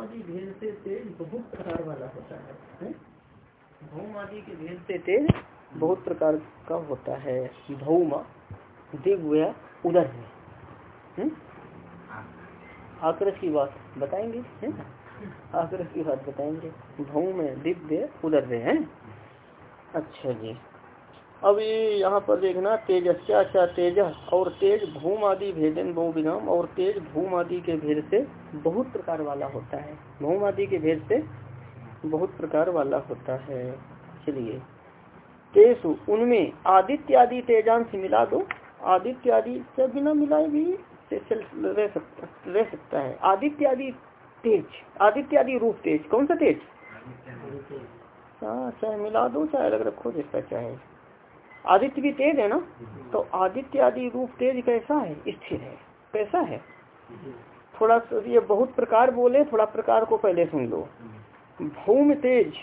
आदि भेद से तेज बहुत प्रकार वाला होता है, है? भौम आदि के भेद से तेज बहुत प्रकार का होता है। भौम दिव्य उदर है। हम्म? आक्रश की बात बताएँगे है? आक्रश की बात बताएँगे। भौम दिव्य उदर है? अच्छा जी। अब ये यहाँ पर देखना तेजस्या तेज और तेज भूम आदि भेदन बहुविनाम और तेज भूम आदि के भेद से बहुत प्रकार वाला होता है। भूम आदि के भेद से बहुत प्रकार वाला होता है। चलिए। तेसु उनमें आदित्य आदि तेजांश मिला दो। आदित्य आदि से बिना मिलाए भी रह सकता रह सकता है। आदित्य आदि तेज आदित्य आदि रूप तेज। कौन सा तेज। हाँ चाहे मिला दो चाहे अलग रखो जिसका चाहे। आदित्य भी तेज है ना? तो आदित्य आदि रूप तेज कैसा है? स्थिर है। कैसा है? थोड़ा ये बहुत प्रकार बोले, थोड़ा प्रकार को पहले सुन लो। भूम तेज।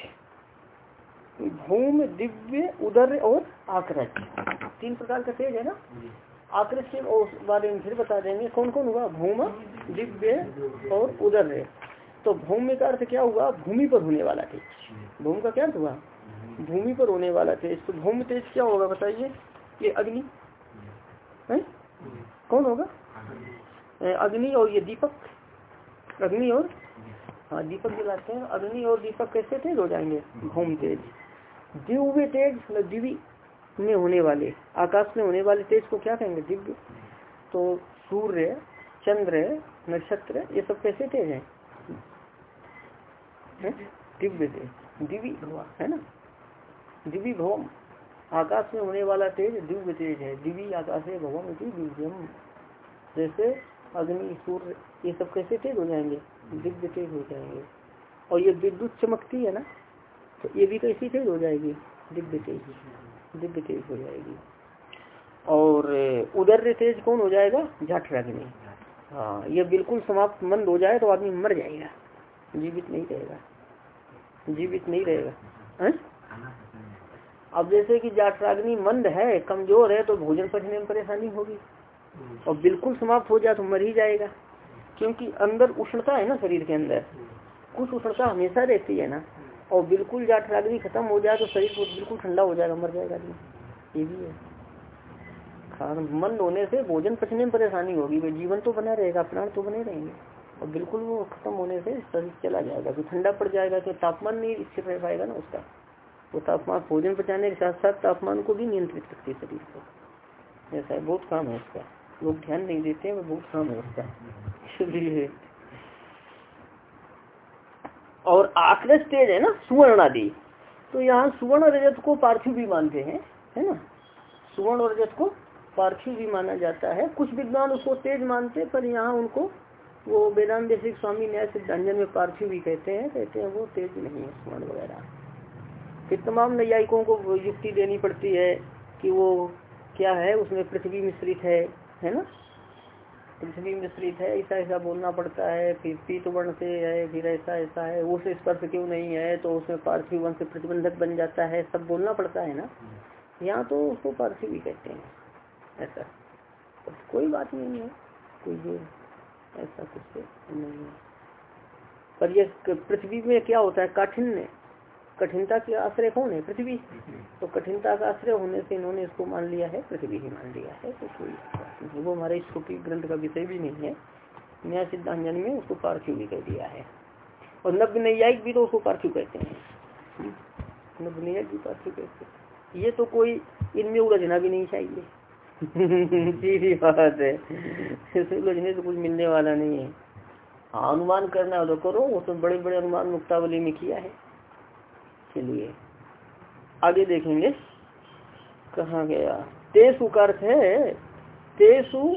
भूम, दिव्य, उदर और आकृत। तीन प्रकार का तेज है ना? आकृत के बारे में फिर बता देंगे। कौन कौन हुआ? भूम, दिव्य और उदर। तो भूमि का अर्थ क्या हुआ? भूमि पर होने वाला तेज। भूमि का क्या अर्थ हुआ? भूमि पर होने वाला तेज तो भूमि तेज क्या होगा बताइए? ये अग्नि। है? कौन होगा? अग्नि। और ये दीपक। अग्नि और? हाँ दीपक जलाते हैं। अग्नि और दीपक कैसे तेज हो जाएँगे? भूमि तेज। दिव्य तेज मतलब दिवी में होने वाले आकाश में होने वाले तेज को क्या कहेंगे? दिव्य। तो सूर्य चंद्र नक्षत्र ये सब कैसे तेज है? दिव्य तेज। दिवी हुआ है ना? दिव्य भवम। आकाश में होने वाला तेज दिव्य तेज है। दिव्य आकाश है, भवम दिव्यम। जैसे अग्नि, सूर्य, ये सब कैसे तेज हो जाएँगे? दिव्य तेज हो जाएँगे। और ये विद्युत चमकती है ना तो ये भी कैसी तेज हो जाएगी? दिव्य तेज। दिव्य तेज हो जाएगी। और उदर तेज कौन हो जाएगा? जठ अग्नि। हाँ ये बिल्कुल समाप्त मंद हो जाए तो आदमी मर जाएगा। जीवित नहीं रहेगा। जीवित नहीं रहेगा। अब जैसे कि जाटराग्नि मंद है, कमज़ोर है तो भोजन पचने में परेशानी होगी। और बिल्कुल समाप्त हो जाए तो मर ही जाएगा। क्योंकि अंदर उष्णता है ना शरीर के अंदर। कुछ उष्णता हमेशा रहती है ना। और बिल्कुल जाटराग्नि खत्म हो जाए तो शरीर बिल्कुल ठंडा हो जाएगा, मर जाएगा ये भी है। मंद होने से भोजन पचने में परेशानी होगी। भाई, जीवन तो बना रहेगा, प्राण तो बने रहेंगे। और बिल्कुल वो खत्म होने से शरीर चला जाएगा। तो ठंडा पड़ जाएगा तो तापमान नहीं स्थिर रह पाएगा ना उसका। वो तापमान, भोजन पचाने के साथ साथ तापमान को भी नियंत्रित करती है शरीर को। ऐसा है, बहुत काम है इसका लोग ध्यान नहीं देते हैं बहुत काम है उसका। इसलिए और आक्रश तेज है ना, सुवर्ण आदि। तो यहाँ सुवर्ण रजत को पार्थिव भी मानते हैं, है ना? सुवर्ण और रजत को पार्थिव भी माना जाता है। कुछ विद्वान उसको तेज मानते पर यहाँ उनको वो वेदांत स्वामी न्याय सिद्धांजन में पार्थिव भी कहते हैं कहते हैं वो तेज नहीं है सुवर्ण वगैरह। फिर तमाम नैयायिकों को युक्ति देनी पड़ती है कि वो क्या है? उसमें पृथ्वी मिश्रित है है ना? पृथ्वी मिश्रित है, ऐसा ऐसा बोलना पड़ता है, फिर पीत वर्ण से है, फिर ऐसा ऐसा है, वो से स्पर्श क्यों नहीं है? तो उसमें पार्थिव से प्रतिबंधक बन जाता है, सब बोलना पड़ता है ना? यहाँ तो उसको पार्थिव ही कहते हैं, ऐसा। तो कोई बात नहीं है, कोई ऐसा कुछ नहीं है। पर यह पृथ्वी में क्या होता है? काठिन्य। कठिनता के आश्रय कौन है? पृथ्वी। तो कठिनता का आश्रय होने से इन्होंने इसको मान लिया है पृथ्वी ही मान लिया है तो कोई वो हमारे स्कूटी ग्रंथ का विषय भी नहीं है। न्याय सिद्धांजन में उसको पार्थिव भी कह दिया है। और नब्य नैयायिक भी तो उसको पार्थिव कहते हैं। नब्य नैयायिक भी पार्थिव कहते हैं। ये तो कोई इनमें उलझना भी नहीं चाहिए। सीधी बात है। उलझने से कुछ मिलने वाला नहीं है। हाँ अनुमान करना तो करो वो तो बड़े बड़े अनुमान मुक्तावली में किया है। लिए। आगे देखेंगे। कहा गया? तेसु का अर्थ है, तेसु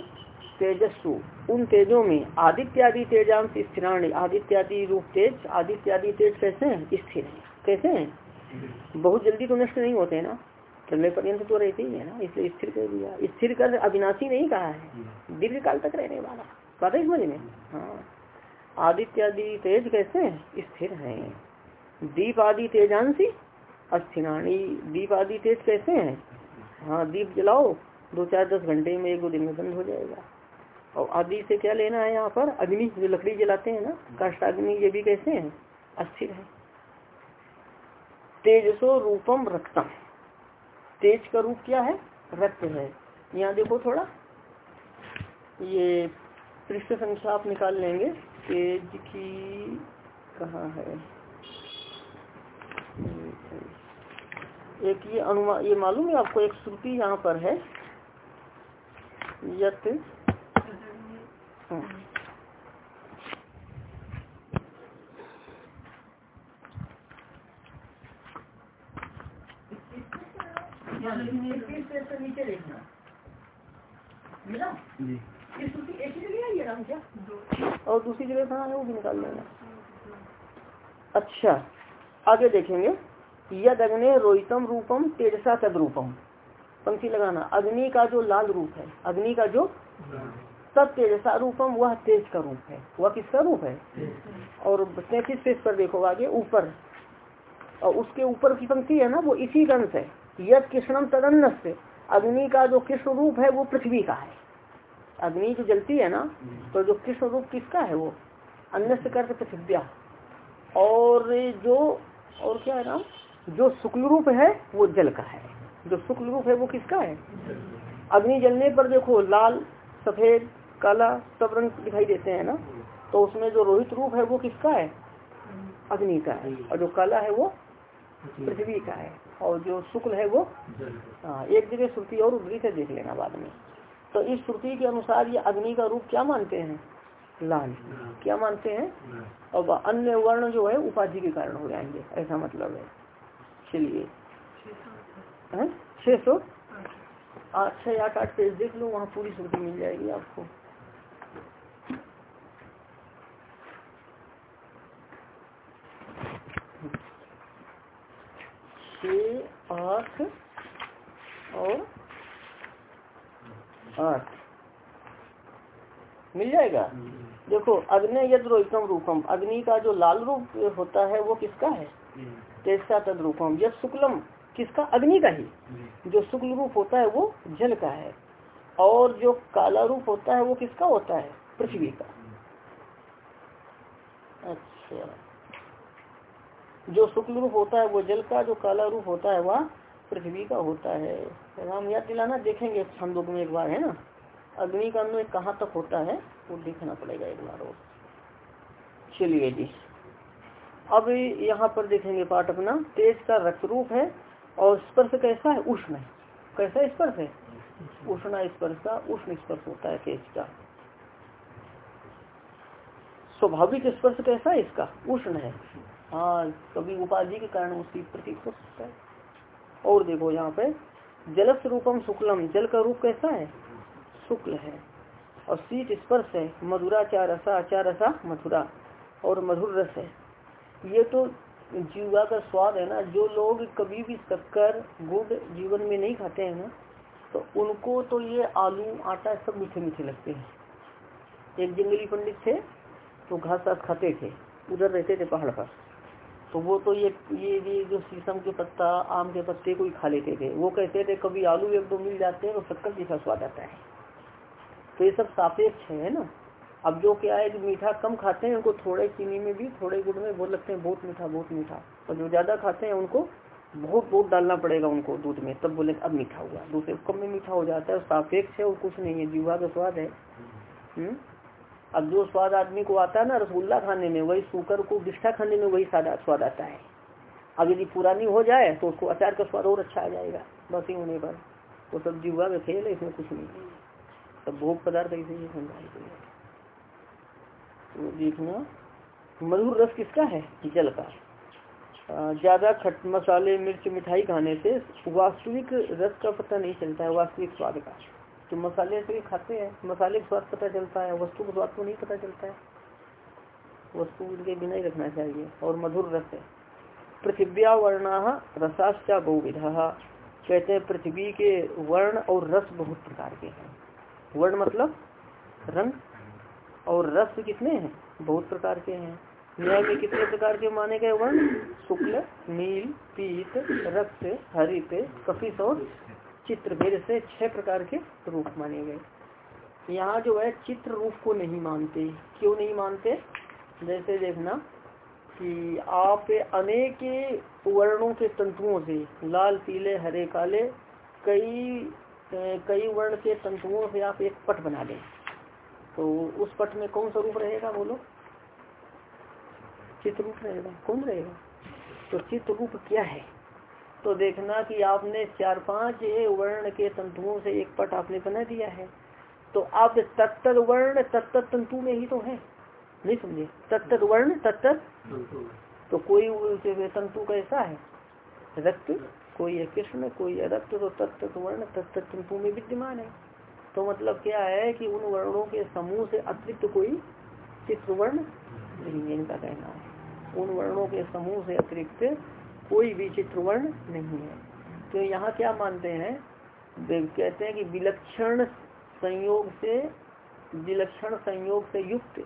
तेजस्सु। उन तेजों में आदित्यादि तेजांश स्थिराणी, आदित्यादि रूप तेज, आदित्यादि तेज कैसे हैं? स्थिर है। कैसे हैं? बहुत जल्दी तो नष्ट नहीं होते ना? चलने पर्यंत तो रहते ही है ना, इसलिए स्थिर कर दिया। स्थिर कर अविनाशी नहीं कहा है। दीर्घ काल तक रहने वाला। बात है समझ में? हाँ। आदित्यादि तेज कैसे स्थिर है। दीप आदि तेजांशी अस्थिनाणी, दीप आदि तेज कैसे हैं? हाँ दीप जलाओ, दो चार दस घंटे में एक दो दिन में बंद हो जाएगा। और आदि से क्या लेना है यहाँ पर? अग्नि, जो लकड़ी जलाते हैं ना काष्टाग्नि ये भी कैसे हैं? अस्थिर है। तेजसो रूपम रक्तम। तेज का रूप क्या है? रक्त है। यहाँ देखो थोड़ा। ये पृष्ठ संख्या आप निकाल लेंगे। तेज की कहाँ है? एक ये अनुमान ये मालूम है आपको, एक श्रुति यहाँ पर है। यत और दूसरी जगह कहाँ है? वो भी निकाल लेना। अच्छा आगे देखेंगे। यद अग्नि रोहितम रूपम, तेजसा तद रूपम पंक्ति लगाना, अग्नि का जो लाल रूप है, अग्नि का जो तब तेजसा रूपम, वह तेज का रूप है। वह किसका रूप है? और तैतीस पेज पर देखो आगे, ऊपर। और उसके ऊपर की पंक्ति है ना, वो इसी अंश है। यद कृष्णम तदन्न से अग्नि का जो कृष्ण रूप है, वो पृथ्वी का है। अग्नि जो जलती है ना तो जो कृष्ण रूप किसका है वो? अन्न से पृथ्व्या। और जो, और क्या है नाम जो शुक्ल रूप है वो जल का है। जो शुक्ल रूप है वो किसका है? अग्नि जलने पर देखो लाल सफ़ेद काला सब रंग दिखाई देते हैं ना? तो उसमें जो रोहित रूप है वो किसका है? अग्नि का है। और जो काला है वो पृथ्वी का है। और जो शुक्ल है वो हाँ एक जगह श्रुति और उदरी से देख लेना बाद में। तो इस श्रुति के अनुसार ये अग्नि का रूप क्या मानते हैं? लाल। क्या मानते हैं? और अन्य वर्ण जो है उपाधि के कारण हो जाएँगे। ऐसा मतलब है। चलिए। छह सौ आठ। छह आठ आठ पेज देख लो वहाँ पूरी श्रुति मिल जाएगी आपको। छ आठ और आठ। मिल जाएगा? देखो अग्नि यद रूपम। अग्नि का जो लाल रूप होता है वो किसका है? तेजसा तद रूपम यद शुक्लम किसका? अग्नि का ही। जो। शुक्ल रूप होता है वो जल का है। और जो काला रूप होता है वो किसका होता है? पृथ्वी का। अच्छा। जो शुक्ल रूप होता है वो जल का जो काला रूप होता है वह पृथ्वी का होता है। राम याद दिलाना देखेंगे छंदों में एक बार है ना? अग्नि का अन्वय कहाँ तक होता है वो देखना पड़ेगा एक बार और। चलिए जी। अब यहाँ पर देखेंगे पाठ अपना। तेज का रक्त रूप है और स्पर्श कैसा है? उष्ण कैसा स्पर्श है? उष्ण स्पर्श का, उष्ण स्पर्श होता है तेज का। स्वाभाविक स्पर्श कैसा है इसका? उष्ण है। हाँ कभी उपाधि के कारण उसकी प्रतीक हो सकता है। और देखो यहाँ पे जल रूपम शुक्लम, जल का रूप कैसा है? शुक्ल है। और शीत स्पर्श है मधुरा चार रसा चार रसा मथुरा और मधुर रस है। ये तो जीवा का स्वाद है ना। जो लोग कभी भी शक्कर, गुड़ जीवन में नहीं खाते हैं ना तो उनको तो ये आलू, आटा सब मीठे मीठे लगते हैं। एक जंगली पंडित थे तो घास घास खाते थे, उधर रहते थे पहाड़ पर। तो वो तो ये ये ये जो शीशम के पत्ता, आम के पत्ते को ही खा लेते थे। वो कहते थे, कभी आलू एक दो मिल जाते हैं तो शक्कर जैसा स्वाद आता है। तो ये सब सापेक्ष है ना। अब जो क्या है, जो मीठा कम खाते हैं, उनको थोड़े चीनी में भी, थोड़े गुड़ में बोल लगते हैं, बहुत मीठा बहुत मीठा। और जो ज़्यादा खाते हैं, उनको बहुत बहुत डालना पड़ेगा उनको दूध में। तब बोले, अब मीठा हुआ दूसरे कम में मीठा हो जाता है सापेक्ष है, और कुछ नहीं है। जीवा का स्वाद है। हम्म? अब जो स्वाद आदमी को आता है ना, रसगुल्ला खाने में, वही शुकर को बिस्टा खाने में वही स्वाद आता है। अब यदि पुरानी हो जाए तो उसको अचार का स्वाद और अच्छा आ जाएगा। बसी होने पर। वो सब जीवा का खेल है, इसमें कुछ नहीं सब भोग पदार्थ ऐसे ही समझाए तो देखना। मधुर रस किसका है? जल का। ज़्यादा खट मसाले, मिर्च, मिठाई खाने से वास्तविक रस का पता नहीं चलता है, वास्तविक स्वाद का। तो मसाले से खाते हैं। मसाले का स्वाद पता चलता है, वस्तु का स्वाद को नहीं पता चलता है। वस्तु उनके बिना ही रखना चाहिए, और मधुर रस है। पृथिव्या वर्णा रसाश्चा बहुविधा। कहते हैं, पृथ्वी के वर्ण और रस बहुत प्रकार के हैं। वर्ण मतलब रंग। और रस कितने हैं? बहुत प्रकार के हैं। न्याय में कितने प्रकार के माने गए वर्ण? शुक्ल, नील, पीत, रक्त, हरित, कपिस और चित्र भेद से छह प्रकार के रूप माने गए। यहाँ जो है, चित्र रूप को नहीं मानते। क्यों नहीं मानते? जैसे देखना कि आप अनेक वर्णों के तंतुओं से, लाल, पीले, हरे, काले, कई कई वर्ण के तंतुओं से आप एक पट बना दें तो उस पट में कौन सा रूप रहेगा बोलो चित्र रूप रहेगा। कौन रहेगा? तो चित्र रूप क्या है? तो देखना कि आपने चार पाँच वर्ण के तंतुओं से एक पट आपने बना दिया है। तो आप तत्त वर्ण तत्त तंतु में ही तो है। नहीं समझे? तत्त वर्ण तत्त तो कोई तंतु कैसा है? रक्त? कोई है कृष्ण, कोई है रक्त तो तत्त वर्ण तत्त तंतु में विद्यमान है। तो मतलब क्या है कि उन वर्णों के समूह से अतिरिक्त कोई चित्र वर्ण नहीं है, इनका कहना है। उन वर्णों के समूह से अतिरिक्त कोई भी चित्र वर्ण नहीं है। तो यहाँ क्या मानते हैं? कहते हैं कि विलक्षण संयोग से, विलक्षण संयोग से युक्त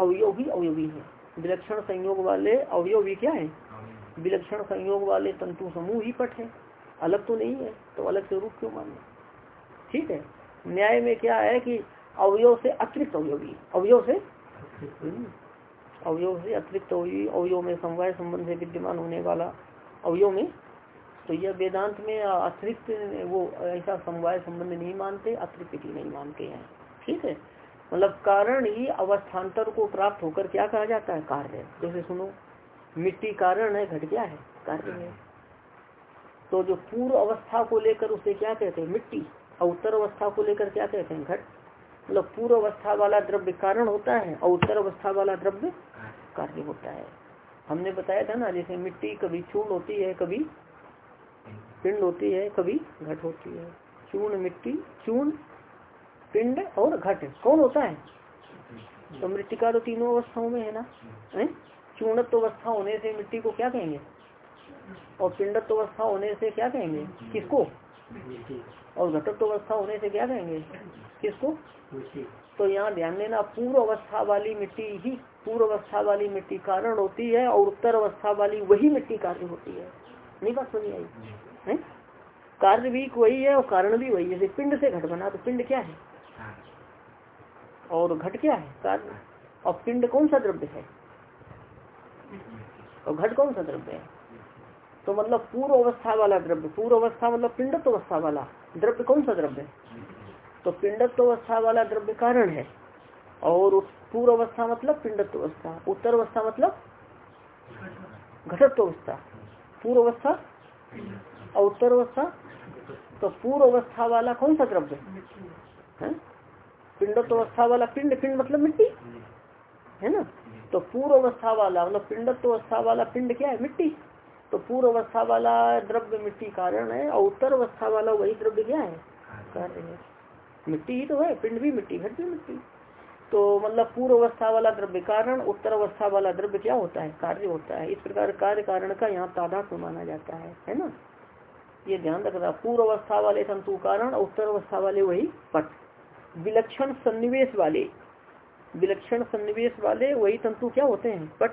अवयव अवयवी है। विलक्षण संयोग वाले अवयव भी क्या है? विलक्षण संयोग वाले तंतु समूह ही पट है। अलग तो नहीं है तो अलग से रूप क्यों मानना ठीक है? न्याय में क्या है कि अवयव से अतिरिक्त अवयवी अवयव से। अवयव से अतिरिक्त अवयवी अवयव में समवाय संबंध से विद्यमान होने वाला अवयव में। तो यह वेदांत में अतिरिक्त वो ऐसा समवाय संबंध नहीं मानते, अतिरिक्त नहीं मानते हैं। ठीक है? मतलब कारण ही अवस्थान्तर को प्राप्त होकर क्या कहा जाता है? कार्य। जैसे सुनो, मिट्टी कारण है, घट क्या है, कार्य है। तो जो पूर्व अवस्था को लेकर उसे क्या कहते हैं? मिट्टी। और उत्तर अवस्था को लेकर क्या कहते हैं? घट। मतलब पूर्व अवस्था वाला द्रव्य कारण होता है और उत्तर अवस्था वाला द्रव्य कार्य होता है। हमने बताया था ना, जैसे मिट्टी कभी चूर्ण होती है, कभी पिंड होती है, कभी घट होती है। चूर्ण मिट्टी, चूर्ण, पिंड और घट, कौन होता है? तो मृतिका तो तीनों अवस्थाओं में है ना? है? चूर्णत्व अवस्था होने से मिट्टी को क्या कहेंगे? और पिंडत्व अवस्था होने से क्या कहेंगे? किसको? और घटत्व अवस्था होने से क्या कहेंगे? किसको? तो यहाँ ध्यान देना पूर्व अवस्था वाली मिट्टी ही पूर्व अवस्था वाली मिट्टी कारण होती है और उत्तर अवस्था वाली वही मिट्टी कार्य होती है। नहीं बात सुनी आई? कार्य भी वही है और कारण भी वही है। जैसे पिंड से घट बना तो पिंड क्या है? और घट क्या है? कार्य और पिंड कौन सा द्रव्य है? और घट कौन सा द्रव्य है? तो मतलब पूर्व अवस्था वाला द्रव्य, पूर्व अवस्था मतलब पिंडत अवस्था वाला द्रव्य कौन सा द्रव्य? तो पिंडत्व अवस्था वाला द्रव्य कारण है। और पूर्व अवस्था मतलब पिंडत्व अवस्था, उत्तर अवस्था मतलब घटत्व अवस्था, पूर्व अवस्था और उत्तर अवस्था। तो पूर्व अवस्था वाला कौन सा द्रव्य? है? पिंडत्व अवस्था वाला पिंड पिंड मतलब मिट्टी, है ना? तो पूर्व अवस्था वाला मतलब पिंडत्व अवस्था वाला पिंड क्या है? मिट्टी। तो पूर्व अवस्था वाला द्रव्य मिट्टी कारण है, और उत्तर अवस्था वाला वही द्रव्य क्या है? कार्य है। मिट्टी ही तो है, पिंड भी मिट्टी घट भी मिट्टी। तो मतलब पूर्व अवस्था वाला द्रव्य कारण, उत्तर अवस्था वाला द्रव्य क्या होता है? कार्य होता है। इस प्रकार कार्य कारण का यहाँ तादात्म माना जाता है है ना? ये ध्यान रखना, पूर्व अवस्था वाले तंतु कारण, उत्तर अवस्था वाले वही पट। विलक्षण सन्निवेश वाले, विलक्षण सन्निवेश वाले वही तंतु क्या होते हैं? पट।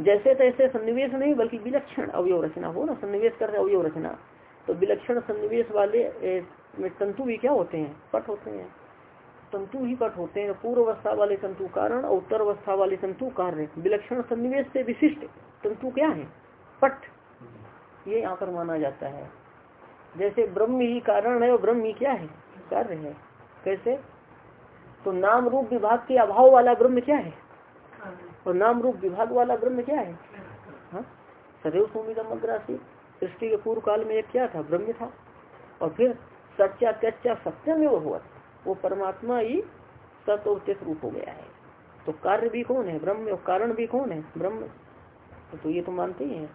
जैसे तैसे सन्निवेश नहीं, बल्कि विलक्षण अवयव रचना हो ना, सन्निवेश करते अवयव रचना तो विलक्षण सन्निवेश वाले तंतु भी क्या होते हैं? पट होते हैं। तंतु ही पट होते हैं। पूर्व अवस्था वाले तंतु कारण और उत्तर अवस्था वाले तंतु कार्य। विलक्षण सन्निवेश से विशिष्ट तंतु क्या है? पट। ये यहाँ पर माना जाता है। जैसे ब्रह्म ही कारण है और ब्रह्म ही क्या है? कार्य है। कैसे? तो नाम रूप विभाग के अभाव वाला ब्रह्म क्या है? और नाम रूप विभाग वाला ब्रह्म क्या है? हाँ? सदैव सोमिदम अग्रासी सृष्टि के पूर्व काल में एक क्या था? ब्रह्म था। और फिर सच्चा, त्यच्चा, सत्य में वो हुआ वो परमात्मा ही सत्य रूप हो गया है। तो कार्य भी कौन है? ब्रह्म और कारण भी कौन है? ब्रह्म। तो ये तो मानते ही है।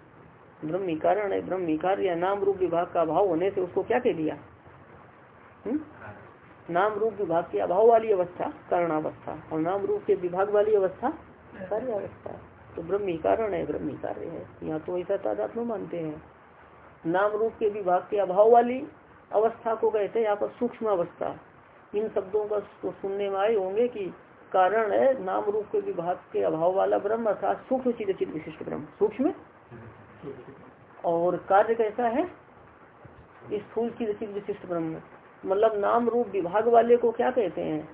ब्रह्म कारण है, ब्रह्म कार्य नाम रूप विभाग का अभाव होने से उसको क्या कह दिया? हम्म? नाम रूप विभाग के अभाव वाली अवस्था, कारणावस्था। और नाम रूप के विभाग वाली अवस्था कार्य अवस्था तो ब्रह्म ही कारण है, ब्रह्म ही कार्य है। यहाँ तो ऐसा तादात्म मानते हैं। नाम रूप के विभाग के अभाव वाली अवस्था को कहते हैं, यहाँ पर सूक्ष्म अवस्था। इन शब्दों का तो सुनने में आए होंगे कि कारण है, नाम रूप के विभाग के अभाव वाला ब्रह्म अर्थात सूक्ष्म चिद विशिष्ट ब्रह्म। सूक्ष्म? और कार्य कैसा है? चिद चिद विशिष्ट ब्रह्म। मतलब नाम रूप विभाग वाले को क्या कहते हैं?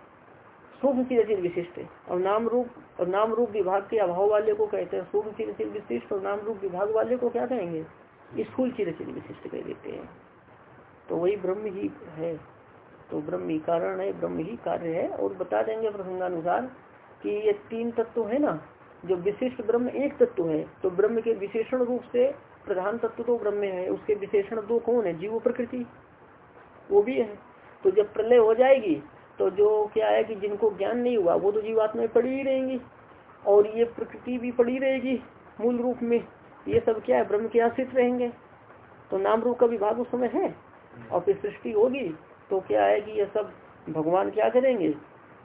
सूक्ष्म चिरचिर विशिष्ट और नाम रूप, और नाम रूप विभाग के अभाव वाले को कहते हैं। सूक्ष्म चिरचिर विशिष्ट और नाम रूप विभाग वाले को क्या कहेंगे? स्थूल चिरचिर विशिष्ट कह देते हैं। तो वही ब्रह्म ही है। तो ब्रह्म ही कारण है, ब्रह्म ही कार्य है। और बता देंगे प्रसंगानुसार कि ये तीन तत्व है ना, जो विशिष्ट ब्रह्म एक तत्व है। तो ब्रह्म के विशेषण रूप से प्रधान तत्व तो ब्रह्म है। उसके विशेषण दो कौन है? जीव प्रकृति। वो भी है। तो जब प्रलय हो जाएगी तो जो क्या है कि जिनको ज्ञान नहीं हुआ, वो तो जीवात्मा में पड़ी ही रहेंगी। और ये प्रकृति भी पड़ी रहेगी मूल रूप में। ये सब क्या है, ब्रह्म के आश्रित रहेंगे। तो नाम रूप का विभाग उस समय है। और फिर सृष्टि होगी तो क्या है कि ये सब भगवान क्या करेंगे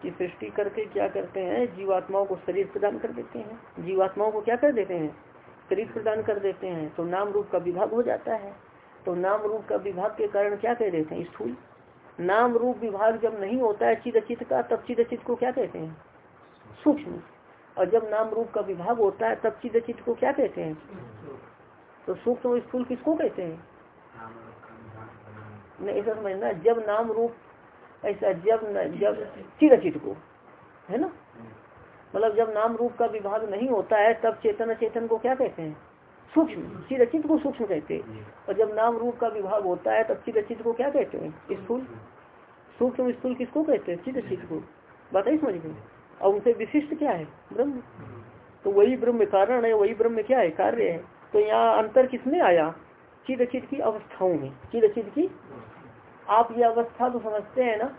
कि सृष्टि करके क्या करते हैं, जीवात्माओं को शरीर प्रदान कर देते हैं। जीवात्माओं को क्या कर देते हैं? शरीर प्रदान कर देते हैं। तो नाम रूप का विभाग हो जाता है। तो नाम रूप का विभाग के कारण क्या कह देते हैं? स्थूल। नाम रूप विभाग जब नहीं होता है चिद अचित का तब चिद अचित को क्या कहते हैं? सूक्ष्म। और जब नाम रूप का विभाग होता है तब चिद अचित को क्या कहते हैं? तो सूक्ष्म स्थूल किसको कहते हैं? नहीं ऐसा समझना जब नाम रूप ऐसा जब न, जब चिरचित को है ना? मतलब जब नाम रूप का विभाग नहीं होता है तब चेतन अचेतन को क्या कहते हैं? सूक्ष्म चिरचित को सूक्ष्म कहते हैं। और जब नाम रूप का विभाग होता है तब चिरचित को क्या कहते हैं? स्थूल। सूक्ष्म स्थूल किसको कहते हैं? चिरचित को। बताइए समझ गए और उनसे विशिष्ट क्या है? ब्रह्म। तो वही ब्रह्म कारण है वही ब्रह्म क्या है? कार्य है। तो यहाँ अंतर किसमें आया? चिरचित की अवस्थाओं में। चिरचित की आप ये अवस्था तो समझते हैं ना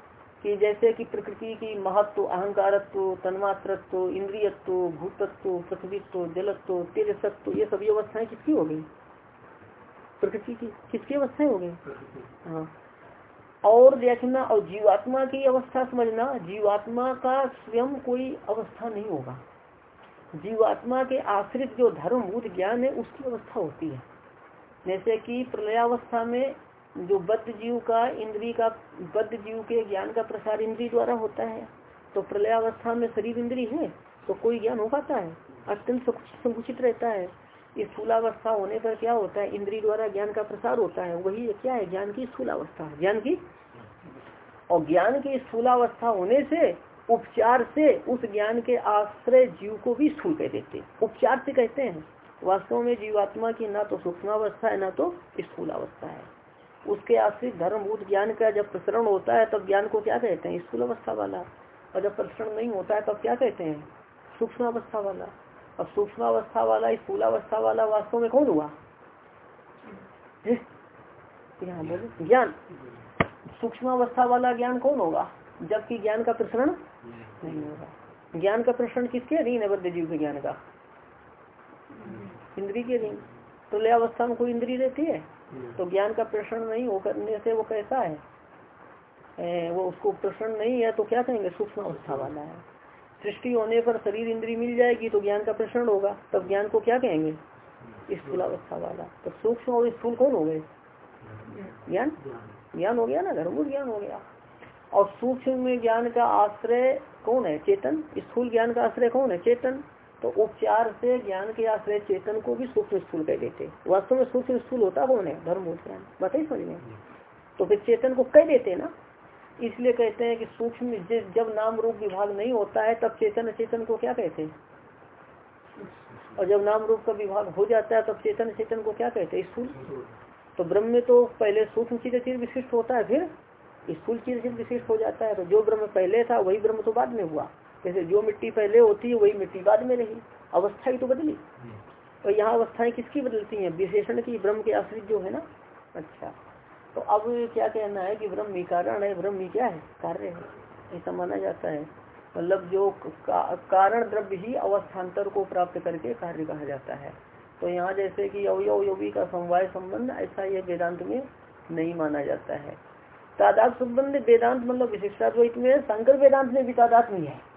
कि जैसे कि प्रकृति की महत्व, अहंकारत्व, तन्मात्रत्व, इंद्रियत्व, भूतत्व, पृथ्वीत्व, जलत्व, तेजसत्व, ये सभी अवस्थाएँ किसकी हो गई? प्रकृति की किसकी अवस्थाएँ हो गई? हाँ। और देखना और जीवात्मा की अवस्था समझना, जीवात्मा का स्वयं कोई अवस्था नहीं होगा। जीवात्मा के आश्रित जो धर्मभूत ज्ञान है, उसकी अवस्था होती है। जैसे कि प्रलयावस्था में जो बद्ध जीव का, इंद्री का, बद्ध जीव के ज्ञान का प्रसार इंद्री द्वारा होता है। तो प्रलयावस्था में शरीर इंद्री है तो कोई ज्ञान हो पाता है? अत्यंत संकुचित रहता है। इस स्थूलावस्था होने पर क्या होता है? इंद्री द्वारा ज्ञान का प्रसार होता है। वही क्या है? ज्ञान की स्थूलावस्था ज्ञान की? और ज्ञान की स्थूलावस्था होने से उपचार से उस ज्ञान के आश्रय जीव को भी स्थूल कह देते उपचार से कहते हैं। वास्तव में जीवात्मा की ना तो सूक्ष्मावस्था है, ना तो स्थूलावस्था है। उसके आश्रित धर्मभूत ज्ञान का जब प्रसरण होता है, तब ज्ञान को क्या कहते हैं? स्थूल अवस्था वाला। और जब प्रसरण नहीं होता है, तब क्या कहते हैं? सूक्ष्म अवस्था वाला। अब सूक्ष्म अवस्था वाला, स्थूल अवस्था वाला वास्तव में कौन हुआ? ज्ञान। सूक्ष्म अवस्था वाला ज्ञान कौन होगा? जबकि ज्ञान का प्रसरण नहीं होगा। ज्ञान का प्रसरण किसके अधीन है बद्ध जीव के ज्ञान का? इंद्री के अधीन। तो ले अवस्था में कोई इंद्री रहती है? तो ज्ञान का प्रश्न नहीं हो करने से वो कैसा है? ए, वो उसको प्रश्न नहीं है तो क्या कहेंगे? सूक्ष्म अवस्था वाला है। सृष्टि होने पर शरीर इंद्री मिल जाएगी तो ज्ञान का प्रश्न होगा। तब ज्ञान को क्या कहेंगे? स्थूल अवस्था वाला। तो सूक्ष्म और स्थूल कौन हो गए? ज्ञान। ज्ञान। हो गया ना? धर्मूल ज्ञान हो गया। और सूक्ष्म में ज्ञान का आश्रय कौन है? चेतन। स्थूल ज्ञान का आश्रय कौन है? चेतन। तो उपचार से ज्ञान के आश्रय चेतन को भी सूक्ष्म स्थूल कह देते। वास्तव में सूक्ष्म स्थूल होता कौन है? धर्म ज्ञान बताइए समझ में। तो फिर चेतन को कह देते ना। इसलिए कहते हैं कि सूक्ष्म जब नाम रूप विभाग नहीं होता है तब चेतन चेतन को क्या कहते हैं? और जब नाम रूप का विभाग हो जाता है तब चेतन चेतन को क्या कहते हैं? स्थूल। तो ब्रह्म में तो पहले सूक्ष्म चीज़ चीज़ विशिष्ट होता है फिर स्थूल चीज़ विशिष्ट हो जाता है। तो जो ब्रह्म पहले था वही ब्रह्म तो बाद में हुआ। जैसे जो मिट्टी पहले होती है वही मिट्टी बाद में रही। अवस्था ही तो बदली। तो यहाँ अवस्थाएँ किसकी बदलती हैं? विशेषण की ब्रह्म के आश्रित जो है ना? अच्छा। तो अब क्या कहना है कि ब्रह्म ही कारण है ब्रह्म ही क्या है? कार्य है। ऐसा माना जाता है। मतलब जो का, कारण द्रव्य ही अवस्थान्तर को प्राप्त करके कार्य कहा जाता है। तो यहाँ जैसे कि अवयव योगी का समवाय संबंध ऐसा यह वेदांत में नहीं माना जाता है। तादात संबंध वेदांत मतलब विशिष्टाद्वैत में शंकर वेदांत में भी तादात नहीं है।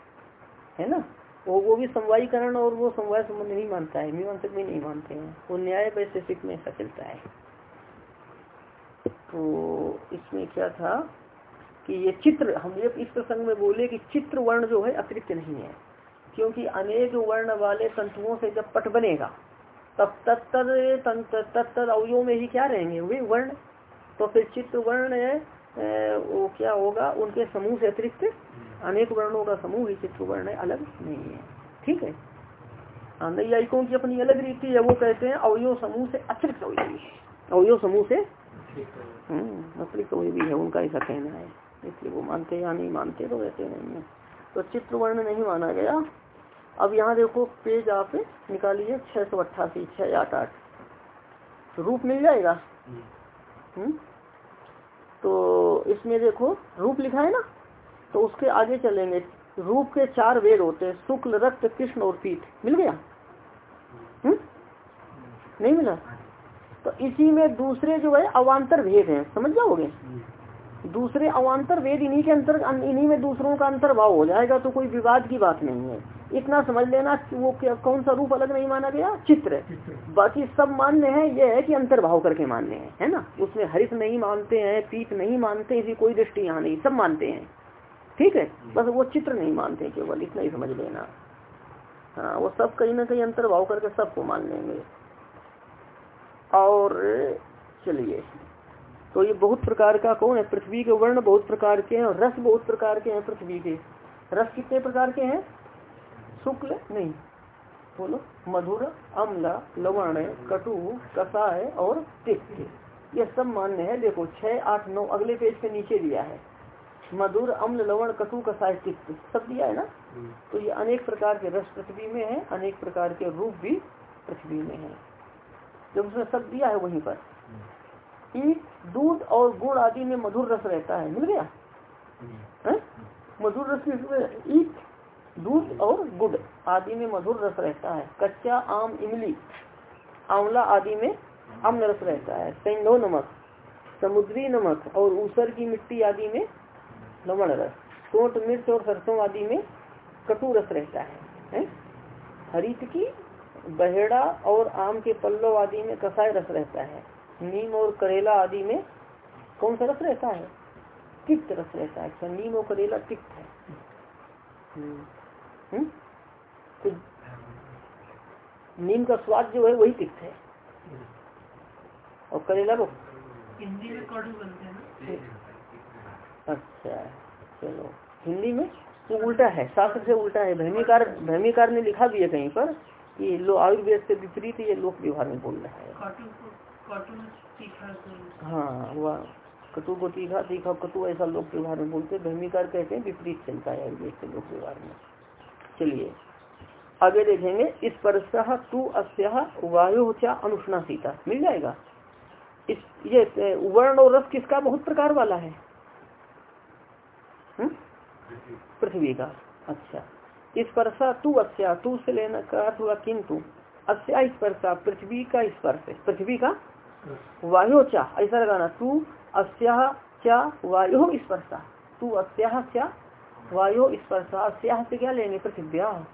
है ना? वो वो भी समवायीकरण और वो समवाय संबंध नहीं मानता है, मीमांसक भी नहीं मानते हैं। वो न्याय वैशेषिक में ऐसा चलता है। तो इसमें क्या था कि ये चित्र, हम ये इस प्रसंग में बोले कि चित्र वर्ण जो है, अतिरिक्त नहीं है। क्योंकि अनेक वर्ण वाले तंतुओं से जब पट बनेगा, तब तत्तर तत्तर अवयों में ही क्या रहेंगे? वे वर्ण। तो फिर चित्र वर्ण वो क्या होगा? उनके समूह से अतिरिक्त अनेक वर्णों का समूह ही चित्र वर्ण अलग नहीं है। ठीक है? नैयायिकों की अपनी अलग रीति है वो कहते हैं अवयो समूह से अतिरिक्त अवयवी है। अवयो समूह से हम्म, अतिरिक्त अवयवी है उनका ऐसा कहना है। इसलिए वो मानते या नहीं मानते तो वैसे नहीं है। तो चित्र वर्ण नहीं माना गया। अब यहाँ देखो पेज आप निकालिए छह सौ अट्ठासी छह आठ आठ। रूप मिल जाएगा? हम्म। तो इसमें देखो रूप लिखा है ना? तो उसके आगे चलेंगे। रूप के चार वेद होते हैं, शुक्ल, रक्त, कृष्ण और पीठ। मिल गया? हम्म? नहीं मिला? तो इसी में दूसरे जो है, अवान्तर भेद हैं। समझ जाओगे? दूसरे अवान्तर वेद इन्हीं के अंतर, इन्हीं में दूसरों का अंतर्भाव हो जाएगा तो कोई विवाद की बात नहीं है। इतना समझ लेना वो क्या, कौन सा रूप अलग नहीं माना गया? चित्र। बाकी सब मान्य है, ये है कि अंतर्भाव करके मान्य है है ना? उसमें हरित नहीं मानते हैं पीत नहीं मानते, इसी कोई दृष्टि यहाँ नहीं, सब मानते हैं। ठीक है? बस वो चित्र नहीं मानते केवल इतना ही समझ लेना। हाँ वो सब कहीं ना कहीं अंतर्भाव करके सबको मान लेंगे। और चलिए तो ये बहुत प्रकार का कौन है? पृथ्वी के वर्ण बहुत प्रकार के हैं और रस बहुत प्रकार के हैं पृथ्वी के। रस कितने प्रकार के हैं? शुक्ल नहीं। बोलो मधुर अम्ल लवण कटु कसाय और तिक्त। ये सब मान्य है। देखो छह आठ नौ अगले पेज के नीचे दिया है। मधुर अम्ल लवण कटु कसाय तिक्त सब दिया है ना? हम्म। तो ये अनेक प्रकार के रस पृथ्वी में है अनेक प्रकार के रूप भी पृथ्वी में है। जब उसने सब दिया है वहीं पर हम्म। दूध और गुड़ आदि में मधुर रस रहता है मिल गया? हम्म। है? मधुर रस ईट दूध और गुड़ आदि में मधुर रस रहता है। कच्चा आम इमली आंवला आदि में अम्ल रस रहता है। सेंडो नमक समुद्री नमक और ऊसर की मिट्टी आदि में लवण रस सोट मिर्च और सरसों आदि में कटु रस रहता है, है? हरित की बहेड़ा और आम के पल्लव आदि में कसाय रस रहता है। नीम और करेला आदि में कौन सा रस रहता है? तिक्त रस रहता है। अच्छा नीम और करेला तिक्त है। हम्म, हम्म? तो नीम का स्वाद जो है वही तिक्त है। और करेला को हिंदी में बनते हैं अच्छा चलो। हिंदी में? तो उल्टा है, शास्त्र से उल्टा है। भैमिकार भैमिकार ने लिखा भी है कहीं पर कि लो, आयुर्वेद से विपरीत ये लोक व्यवहार में बोल रहा है। हाँ वह कटु को तीखा तीखा कटु, ऐसा लोक व्यवहार में बोलते भैमिकार कहते हैं, विपरीत चलता है आयुर्वेद से लोक व्यवहार में। चलिए, आगे देखेंगे। इस पर तू अस्या वायु अनुष्णा सीता मिल जाएगा? इस ये वर्ण और रस किसका? बहुत प्रकार वाला है? पृथ्वी का। अच्छा। स्पर्शा तू अस्या तू से लेना का अर्थ हुआ किंतु अस्या स्पर्शा पृथ्वी का स्पर्श पृथ्वी का? वायु चा, ऐसा लगाना, तू अस्या क्या वायु स्पर्शा तू अस्या क्या वायु स्पर्शा अस्या से। क्या लेंगे? पृथ्व्या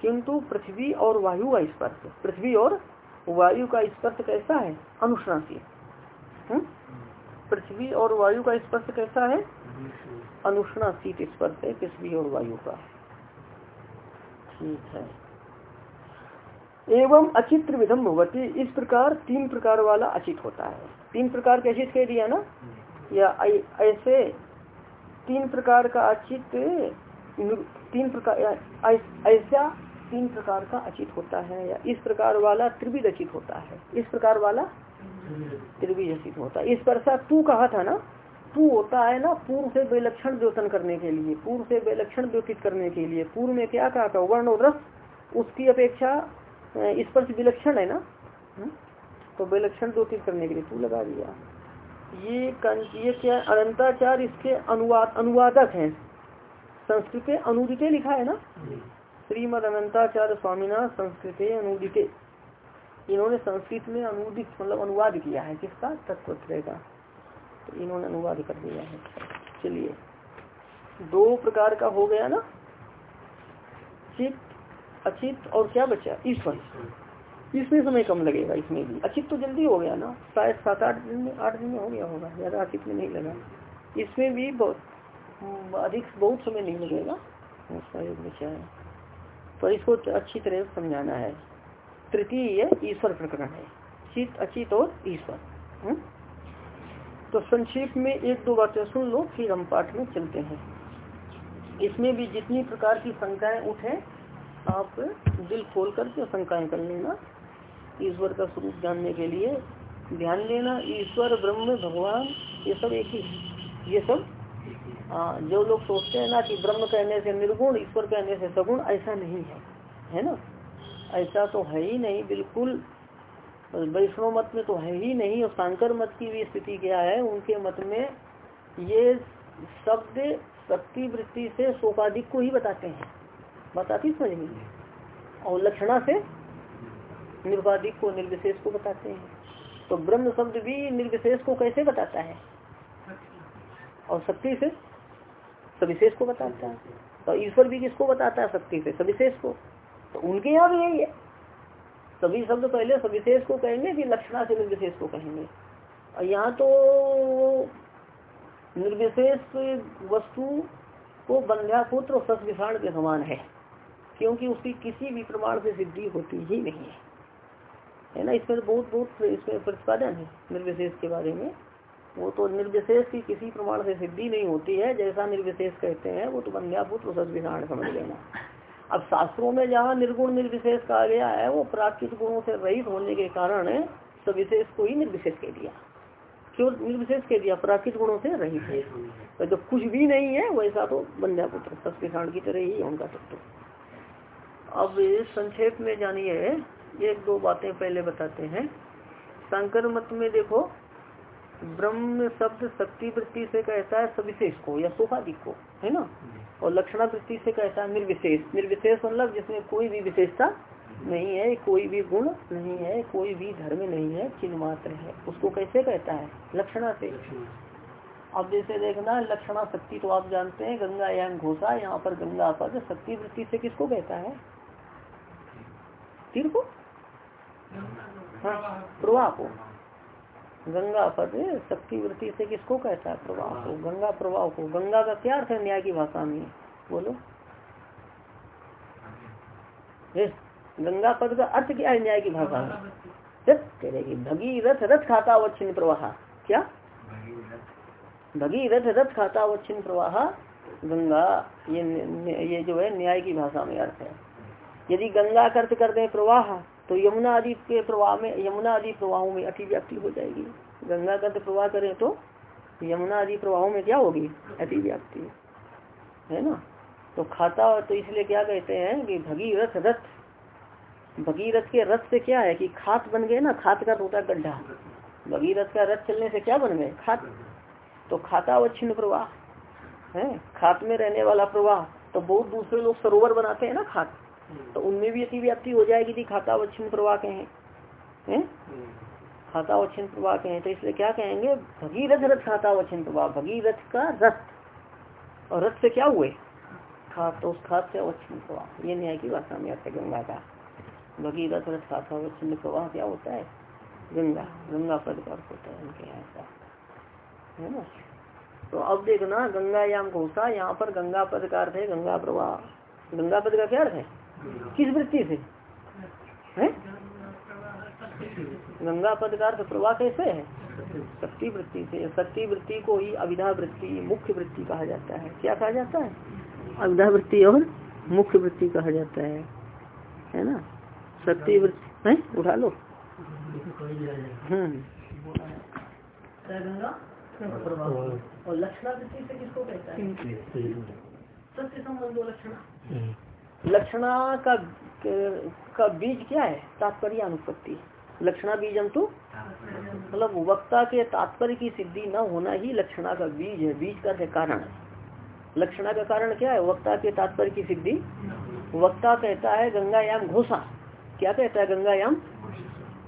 किंतु पृथ्वी और वायु का स्पर्श पृथ्वी और वायु का स्पर्श कैसा है? अनुश्रासी हम्म? पृथ्वी और वायु का स्पर्श कैसा है? अनुष्णा शीत स्पर्श है पृथ्वी और वायु का। ठीक है। एवं अचित्र विधम भगवती इस प्रकार तीन प्रकार वाला अचित होता है। तीन प्रकार के अचित कह दिया ना? या ऐसे तीन प्रकार का अचित तीन प्रकार ऐसा तीन प्रकार का अचित होता है या इस प्रकार वाला त्रिविध अचित होता है। इस प्रकार वाला त्रिविध अचित होता है। इस पर सा तू कहा था ना? तू होता है ना पूर्व से विलक्षण द्योतन करने के लिए पूर्व से विलक्षण द्योतित करने के लिए पूर्व में क्या कहा था वर्ण और रस उसकी अपेक्षा स्पर्श विलक्षण है ना? हम्म? तो विलक्षण द्योतित करने के लिए तू लगा दिया। ये ये क्या अनंताचार इसके अनुवाद अनुवादक हैं। संस्कृत अनुदित लिखा है ना? श्रीमद अनंताचार्य स्वामीनाथ संस्कृत अनुदिते। इन्होंने संस्कृत में अनुदित मतलब अनुवाद किया है। किसका? तत्व का। तो इन्होंने अनुवाद कर दिया है। चलिए, दो प्रकार का हो गया ना? चित्त अचित और क्या बचा? ईश्वर। इसमें समय कम लगेगा, इसमें भी। अचित तो जल्दी हो गया ना? शायद सात आठ दिन में, आठ दिन में हो गया होगा, ज़्यादा अचित में नहीं लगा। इसमें भी बहुत अधिक बहुत समय नहीं लगेगा। बचा है। पर इसको अच्छी तरह समझाना है। तृतीय ईश्वर प्रकरण है। चित अचित और ईश्वर। हम्म? तो संक्षेप में एक दो बातें सुन लो, फिर हम पाठ में चलते हैं। इसमें भी जितनी प्रकार की शंकाएँ उठे, आप दिल खोल करके शंकाएँ कर लेना। ईश्वर का स्वरूप जानने के लिए ध्यान लेना। ईश्वर, ब्रह्म, भगवान, ये सब एक ही ये सब हाँ जो लोग सोचते हैं ना कि ब्रह्म कहने से निर्गुण, ईश्वर कहने से सगुण, ऐसा नहीं है। है ना? ऐसा तो है ही नहीं, बिल्कुल वैष्णव मत में तो है ही नहीं, और शंकर मत की भी स्थिति क्या है, उनके मत में ये शब्द शक्ति वृत्ति से शोकाधिक को ही बताते हैं। बताती समझ में? और लक्षणा से निर्वाधिक को, निर्विशेष को बताते हैं। तो ब्रह्म शब्द भी निर्विशेष को कैसे बताता है? और शक्ति से सविशेष को बताता है। तो ईश्वर भी किसको बताता है? शक्ति से सविशेष को। तो उनके यहाँ भी यही है। सभी शब्द पहले सविशेष को कहेंगे कि लक्षणा से निर्विशेष को कहेंगे। और यहाँ तो निर्विशेष वस्तु को बंध्यापुत्र और सस के समान है, क्योंकि उसकी किसी भी प्रमाण से सिद्धि होती ही नहीं है। है ना? इसमें तो बहुत बहुत इसमें प्रतिपादन है निर्विशेष के बारे में। वो तो निर्विशेष की किसी प्रमाण से सिद्धि नहीं होती है, जैसा निर्विशेष कहते हैं, वो तो बंध्यापुत्र सदविधान समझ लेना। अब शास्त्रों में जहाँ निर्गुण निर्विशेष कहा गया है, वो प्राकृतिक गुणों से रहित होने के कारण सविशेष को ही निर्विशेष कह दिया। क्यों निर्विशेष कह दिया? प्राकृतिक गुणों से रहित है। तो जब कुछ भी नहीं है, वैसा तो बंध्यापुत्र सस्किषाण की तरह ही उनका तत्व। अब संक्षेप में जानिए एक दो बातें पहले बताते हैं। शंकर मत में देखो, ब्रह्म शब्द शक्ति वृत्ति से कहता है सविशेष को या सोफादिक को। है ना? और लक्षणा वृत्ति से कहता है? निर्विशेष। निर्विशेष मतलब जिसमें कोई भी विशेषता नहीं है, कोई भी गुण नहीं है, कोई भी धर्म नहीं है, चिन्ह मात्र है। उसको कैसे कहता है? लक्षणा से। अब जैसे देखना लक्षणा शक्ति तो आप जानते हैं, गंगा या घोषा, यहाँ पर गंगा पद शक्ति वृत्ति से किसको कहता है? तीर को? हाँ प्रवाह को। गंगा पद शक्ति वृत्ति से किसको कहता है? प्रवाह को। गंगा प्रवाह को। गंगा का क्या अर्थ है न्याय की भाषा में? बोलो। गंगा पद का अर्थ क्या है न्याय की भाषा में? कहेगी भगीरथ रथ खाता वच्छिन्न प्रवाह। क्या? भगीरथ। रथ खाता वच्छिन्न प्रवाह। गंगा ये ये जो है न्याय की भाषा में अर्थ है। यदि गंगा का अर्थ कर दे प्रवाह तो यमुना आदि के प्रवाह में, यमुना आदि प्रवाहों में अतिव्याप्ति हो जाएगी। गंगा का प्रवाह करें तो यमुना आदि प्रवाहों में क्या होगी? अतिव्याप्ति है ना? तो खाता तो इसलिए क्या कहते हैं कि भगीरथ रथ। भगीरथ के रथ से क्या है कि खात बन गए ना? खात का टूटा गड्ढा। भगीरथ का रथ चलने से क्या बन गए? खात। तो खाता अवच्छिन्न प्रवाह। है? खात में रहने वाला प्रवाह। तो बहुत दूसरे लोग सरोवर बनाते हैं ना खात। तो उनमें भी अति व्याप्ति हो जाएगी थी खाता वच्छिन्न प्रवाह के हैं? खाता वच्छिन्न प्रवाह के हैं तो इसलिए क्या कहेंगे? भगीरथ रथ खाता वच्छिन्न प्रवाह भगीरथ का रथ। और रथ से क्या हुए? खात तो उस खात से अवच्छिन्न प्रवाह। ये न्याय की भाषा में अर्थ गंगा का। भगीरथ रथ खाता अवच्छिन्न प्रवाह क्या होता है? गंगा। गंगा पद का होता है उनके यहाँ का है ना? तो अब देखना गंगा याम घोषा यहाँ पर गंगा पद का अर्थ है गंगा प्रवाह। गंगा पद का क्या अर्थ है? किस वृत्ति से? है? गंगा पद का अर्थ प्रवाह कैसे है? शक्ति वृत्ति से। शक्ति वृत्ति को ही अविधा वृत्ति मुख्य वृत्ति कहा जाता है। क्या कहा जाता है? अविधा वृत्ति और मुख्य वृत्ति कहा जाता है। है ना? शक्ति वृत्ति है? उठा लो। हम्म। और लक्षणा वृत्ति से किसको कहता है? सत्य संबंधो लक्षणा का का बीज क्या है? तात्पर्य अनुपत्ति। लक्षणा बीज हम तो? मतलब वक्ता के तात्पर्य की सिद्धि न होना ही लक्षणा का बीज है बीज का है कारण लक्षणा का कारण क्या है? वक्ता के तात्पर्य की सिद्धि? वक्ता कहता है गंगायाम घोषा। क्या कहता है गंगायाम?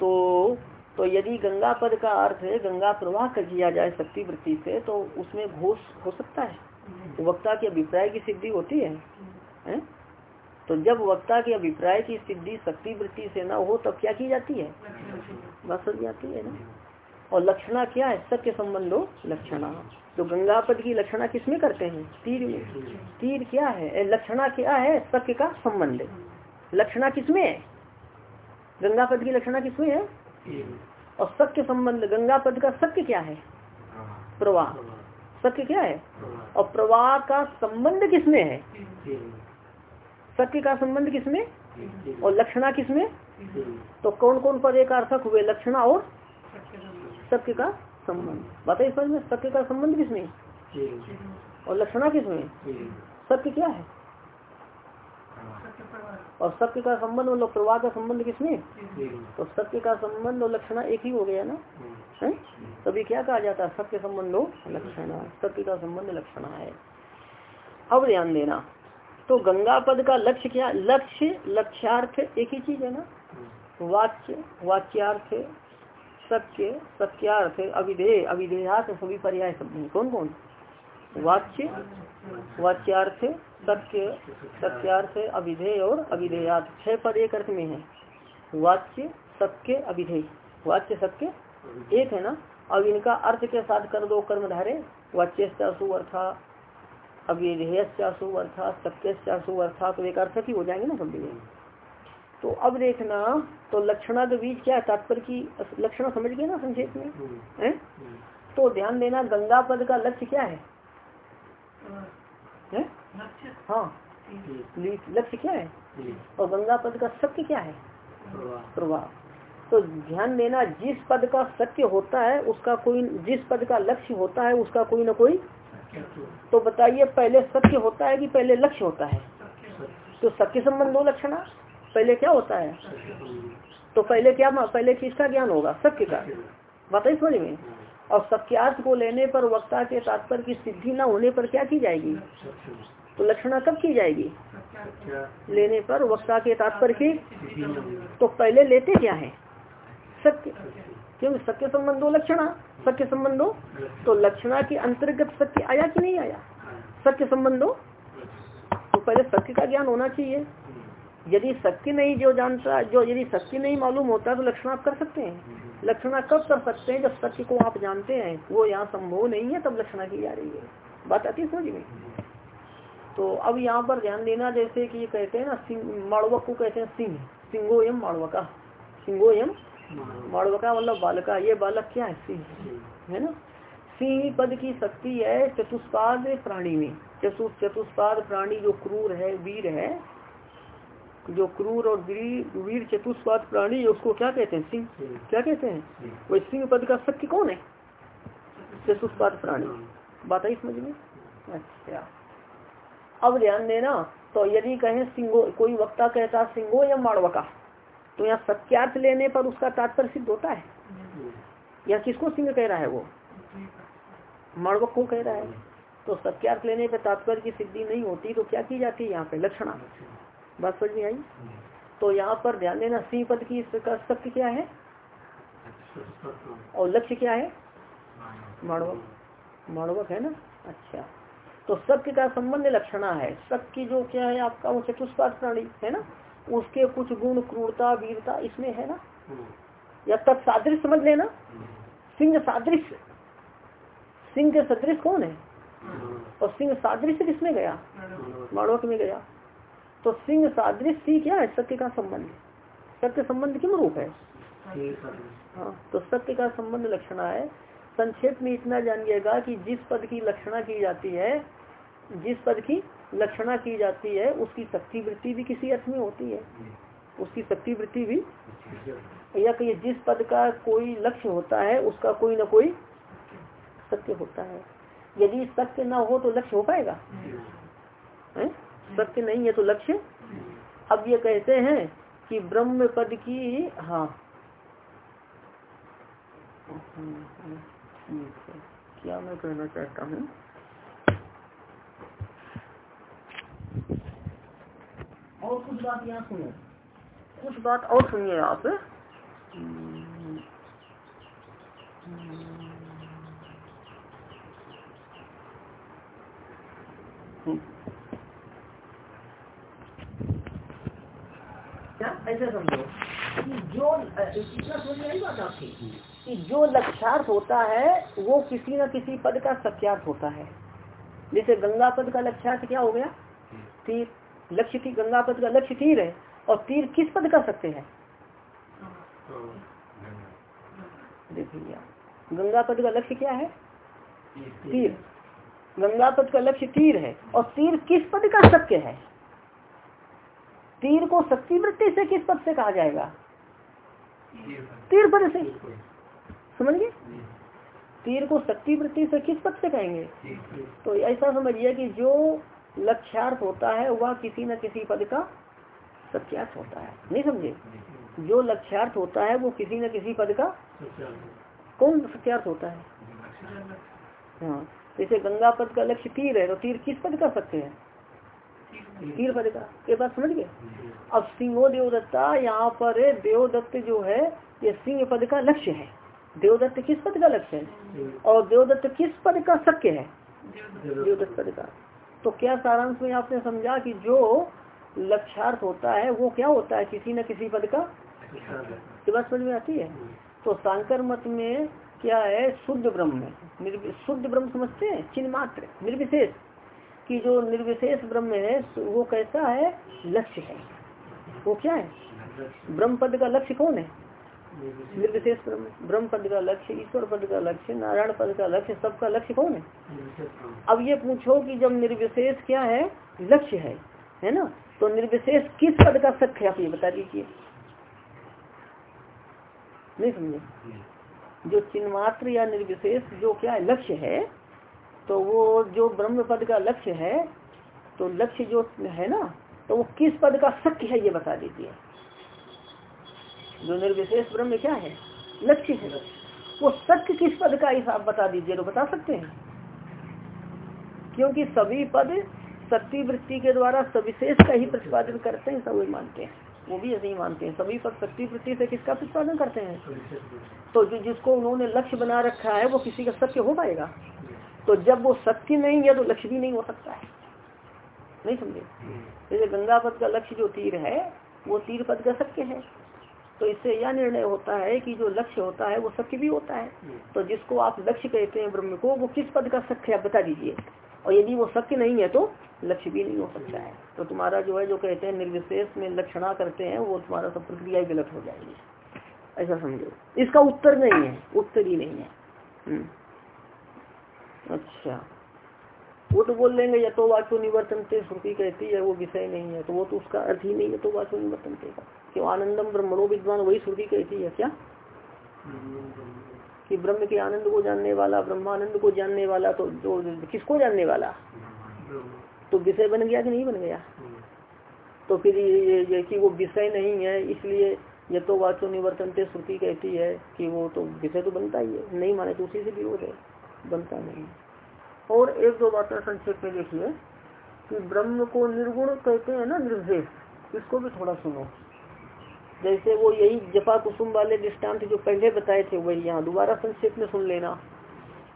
तो तो यदि गंगा पद का अर्थ है गंगा प्रवाह कर किया जाए शक्ति वृत्ति से तो उसमें घोष हो सकता है। वक्ता के अभिप्राय की सिद्धि होती है, है? तो जब वक्ता के अभिप्राय की सिद्धि, शक्ति वृत्ति से ना हो, तब क्या की जाती है? बस सक जाती है ना? और लक्षणा क्या है? सत्य संबंधो लक्षणा। तो गंगा पद की लक्षणा किसमें करते हैं? तीर में। तीर क्या है? लक्षणा क्या है? सत्य का संबंध। लक्षणा किसमें है? गंगा पद की लक्षणा किसमें है? और सत्य संबंध गंगा पद का सत्य क्या है? प्रवाह। सत्य क्या है? और प्रवाह का संबंध किसमें है? सत्य का संबंध किसमें? और लक्षणा किसमें? तो कौन कौन पद एक अर्थक हुए? लक्षणा और सत्य का संबंध। बताइए समझ में सत्य का संबंध किसमें? और लक्षणा किसमें? सत्य क्या है? और सत्य का संबंध मतलब प्रवाह का संबंध किसमें? तो सत्य का संबंध और लक्षणा एक ही हो गया ना? है? तभी क्या कहा जाता है? सत्य संबंधो लक्षणा। सत्य का संबंध लक्षणा है। अब ध्यान देना। तो गंगा पद का लक्ष्य क्या, लक्ष्य, लक्ष्यार्थ एक ही चीज़ है ना? वाच्य, वाच्यार्थ, सत्य, सत्यार्थ, अविधेय अविधेयार्थ सभी पर्याय शब्द कौन कौन? वाच्य, वाच्यार्थ, सत्य, सत्यार्थ, अविधेय और अविधेयार्थ छह पद एक अर्थ में है। वाच्य, सत्य, अविधेय। वाच्य, सत्य एक है ना? अब इनका अर्थ के साथ कर दो कर्म धारे वाच्य अर्था अविधेयु अर्थात सत्यु अर्थात तो एक अर्थ ही हो जाएँगे ना सब तो अब देखना तो लक्षणा के बीच क्या तात्पर्य की लक्षण समझ गए ना संक्षेप में? है? तो ध्यान देना गंगा पद का लक्ष्य क्या है? है? हाँ। लक्ष्य क्या है? और गंगा पद का सत्य क्या है? प्रभाव तो ध्यान देना जिस पद का सत्य होता है उसका कोई जिस पद का लक्ष्य होता है उसका कोई ना कोई तो बताइए, पहले सत्य होता है कि पहले लक्ष्य होता है? तो सत्य संबंध दो लक्षणा। पहले क्या होता है? तो पहले क्या, पहले किसका ज्ञान होगा, सत्य का। बताइए समझ में? और सत्यार्थ को लेने पर, वक्ता के तात्पर्य की सिद्धि न होने पर क्या की जाएगी? तो लक्षणा कब की जाएगी? लेने पर वक्ता के तात्पर्य की? तो पहले लेते क्या है? सत्य। क्योंकि सत्य संबंधो लक्षणा। सत्य संबंधो? तो लक्षणा के अंतर्गत सत्य आया कि नहीं आया? सत्य संबंधो? तो पहले सत्य का ज्ञान होना चाहिए। यदि सत्य नहीं जो जानता, जो यदि सत्य नहीं मालूम होता तो लक्षण आप कर सकते हैं। लक्षणा कब कर सकते हैं? जब सत्य को आप जानते हैं। वो यहाँ संभव नहीं है, तब लक्षणा की जा रही है। बात आती समझ में? तो अब यहाँ पर ध्यान देना, जैसे कि ये कहते हैं ना, सिंह माड़वक को कहते हैं सिंह। सिंगो एम माड़वका सिंगो एम माड़वका मतलब बालका, ये बालक क्या है? सिंह। है ना? सिंह पद की शक्ति है चतुष्पाद प्राणी में। चतुष्पाद प्राणी जो क्रूर है, वीर है, जो क्रूर और वीर चतुष्पाद प्राणी, उसको क्या कहते हैं? सिंह। क्या कहते हैं? वही सिंह पद का शक्ति कौन है? चतुष्पाद प्राणी। बात आई समझ में? अच्छा। अब ध्यान देना तो यदि कहें सिंगो, कोई वक्ता कहता सिंगो या माड़वका तो यहाँ सत्यार्थ लेने पर उसका तात्पर्य सिद्ध होता है। या किसको सिंह कह रहा है वो? माड़वक को कह रहा है। तो सत्यार्थ लेने पर तात्पर्य की सिद्धि नहीं होती तो क्या की जाती है यहाँ पे? लक्षणा। बात समझ में आई? तो यहाँ पर ध्यान देना, सिंह पद की सत्य क्या है? और लक्ष्य क्या है? माणवक माणवक है ना? अच्छा। तो सत्य का संबंध लक्षणा है। सत्य जो क्या है आपका, वो चतुष्पाद प्राणी, है ना? उसके कुछ गुण क्रूरता वीरता इसमें है ना? या तब सादृश समझ लेना। सिंह सादृश सिंह के सदृश कौन है? और सिंह सादृश किसमें गया? माणवक में गया। तो सिंह सादृश सी क्या है? सत्य का संबंध। सत्य संबंध किम रूप है? हाँ तो सत्य का संबंध लक्षणा है। संक्षेप में इतना जानिएगा कि जिस पद की लक्षणा की जाती है जिस पद की लक्षणा की जाती है, उसकी शक्ति वृत्ति भी किसी अर्थ में होती है। उसकी शक्ति वृत्ति भी या कि जिस पद का कोई लक्ष्य होता है, उसका कोई ना कोई सत्य होता है। यदि सत्य ना हो तो लक्ष्य हो पाएगा? सत्य नहीं है तो लक्ष्य? अब ये कहते हैं कि ब्रह्म पद की हाँ। क्या मैं कहना चाहता हूँ? और कुछ बात यहाँ सुनो। कुछ बात और सुनिए आप. ऐसे समझो कि जो इतना समझ में बात आपकी। कि जो लक्ष्यार्थ होता है वो किसी न किसी पद का सत्यार्थ होता है। जैसे गंगा पद का लक्ष्यार्थ क्या हो गया? तीर लक्ष्य की गंगा पद का लक्ष्य तीर है और तीर किस पद का सत्य है? देखिए गंगा पद का लक्ष्य क्या है? तीर। गंगा पद का लक्ष्य तीर है, और तीर किस पद का सत्य है? तीर को शक्ति वृत्ति से किस पद से कहा जाएगा? तीर पद से। समझिए? तीर को शक्ति वृत्ति से किस पद से कहेंगे? तो ऐसा समझिए कि जो लक्ष्यार्थ होता है, वह किसी न किसी पद का सत्यार्थ होता है। नहीं समझे? जो लक्ष्यार्थ होता है, वो किसी न किसी पद का कौन सत्यार्थ होता है? हाँ जैसे गंगा पद का लक्ष्य तीर है तो तीर किस पद का सत्य है? तीर पद का। ये बात समझ गए? अब सिंहो देवदत्ता यहाँ पर देवदत्त जो है, ये सिंह पद का लक्ष्य है। देवदत्त किस पद का लक्ष्य है? और देवदत्त किस पद का सत्य है? देवदत्त पद का। तो क्या सारांश में आपने समझा कि जो लक्ष्यार्थ होता है, वो क्या होता है? किसी न किसी पद का? ये बात में आती है? तो सांकर मत में क्या है? शुद्ध ब्रह्म शुद्ध ब्रह्म समझते हैं? चिन्ह मात्र। निर्विशेष। कि जो निर्विशेष ब्रह्म है वो कैसा है? लक्ष्य है। वो क्या है? ब्रह्म पद का लक्ष्य कौन है? निर्विशेष ब्रह्म ब्रह्म पद का लक्ष्य ईश्वर पद का लक्ष्य नारायण पद का लक्ष्य सबका लक्ष्य कौन है? अब ये पूछो कि जब निर्विशेष क्या है? लक्ष्य है है ना? तो निर्विशेष किस पद का सत्य है? आप ये बता दीजिए। नहीं समझे? जो चिन्मात्र या निर्विशेष जो क्या है? लक्ष्य है तो वो जो ब्रह्म पद का लक्ष्य है तो लक्ष्य जो है ना तो वो किस पद का सत्य है ये बता दीजिए। जो निर्विशेष ब्रह्म क्या है? लक्ष्य है। वो सत्य किस पद का हिसाब बता दीजिए तो बता सकते हैं। क्योंकि सभी पद शक्ति वृत्ति के द्वारा सविशेष का ही प्रतिपादन करते हैं सब मानते हैं। वो भी ऐसे ही मानते हैं। सभी पद शक्ति वृत्ति से किसका प्रतिपादन करते हैं? तो जो जिसको उन्होंने लक्ष्य बना रखा है वो किसी का सत्य हो पाएगा। तो जब वो सत्य नहीं है तो लक्ष्य भी नहीं हो सकता है। नहीं समझे? जैसे गंगा पद का लक्ष्य जो तीर है वो तीर पद का सत्य है। तो इससे यह निर्णय होता है कि जो लक्ष्य होता है वो सत्य भी होता है। तो जिसको आप लक्ष्य कहते हैं ब्रह्म को वो किस पद का सत्य है बता दीजिए। और यदि वो सत्य नहीं है तो लक्ष्य भी नहीं हो सकता है। तो तुम्हारा जो है जो कहते हैं निर्विशेष में लक्षणा करते हैं वो तुम्हारा सब प्रक्रिया गलत हो जाएगी। ऐसा समझो। इसका उत्तर नहीं है उत्तर ही नहीं है। हम्म। अच्छा। वो तो बोल लेंगे या तो वाचो निवर्तन ते श्रुति कहती है वो विषय नहीं है। तो वो तो उसका अर्थ ही नहीं है तो वाचो निवर्तन का। क्यों आनंदम ब्रह्मणो विद्वान वही श्रुति कहती है क्या? कि ब्रह्म के आनंद को जानने वाला ब्रह्मानंद को जानने वाला तो जो किसको जानने वाला? तो विषय बन गया कि नहीं बन गया? तो फिर ये, ये कि वो विषय नहीं है इसलिए ये तो वाचो निवर्तन श्रुति कहती है कि वो तो विषय तो बनता ही है। नहीं माने तो उसी से भी विरोध है। बनता नहीं। और एक दो बातें संक्षेप में देखिए कि ब्रह्म को निर्गुण कहते हैं ना निर्देश इसको भी थोड़ा सुनो। जैसे वो यही जपा कुसुम वाले दृष्टांत जो पहले बताए थे वही यहाँ दोबारा संक्षेप में सुन लेना।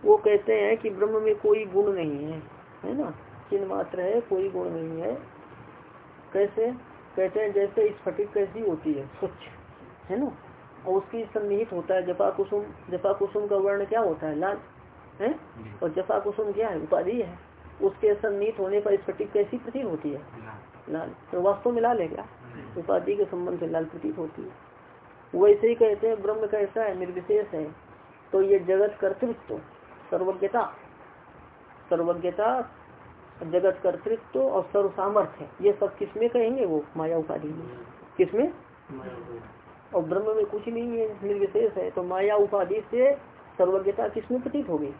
वो कहते हैं कि ब्रह्म में कोई गुण नहीं है है ना? चिन्ह मात्र है कोई गुण नहीं है। कैसे? कहते हैं जैसे स्फटिक कैसी होती है स्वच्छ है ना? और उसकी सन्निहित होता है। जपा कुसुम जपा कुसुम का वर्ण क्या होता है? लाल है? और जपा कुसुम क्या है? उपाधि है। उसके सन्निहित होने पर स्फटिक कैसी प्रतीत होती है? लाल। तो वास्तव में लाल है क्या? उपाधि के संबंध से लाल प्रतीत होती है। वैसे ही कहते हैं ब्रह्म कैसा है निर्विशेष है तो ये जगत कर्तृत्व सर्वज्ञता। सर्वज्ञता जगत कर्तृत्व और सर्व सामर्थ्य ये सब किसमें कहेंगे वो? माया उपाधि में। किसमें? और ब्रह्म में कुछ नहीं है निर्विशेष है। तो माया उपाधि से सर्वज्ञता किसमें प्रतीत होगी?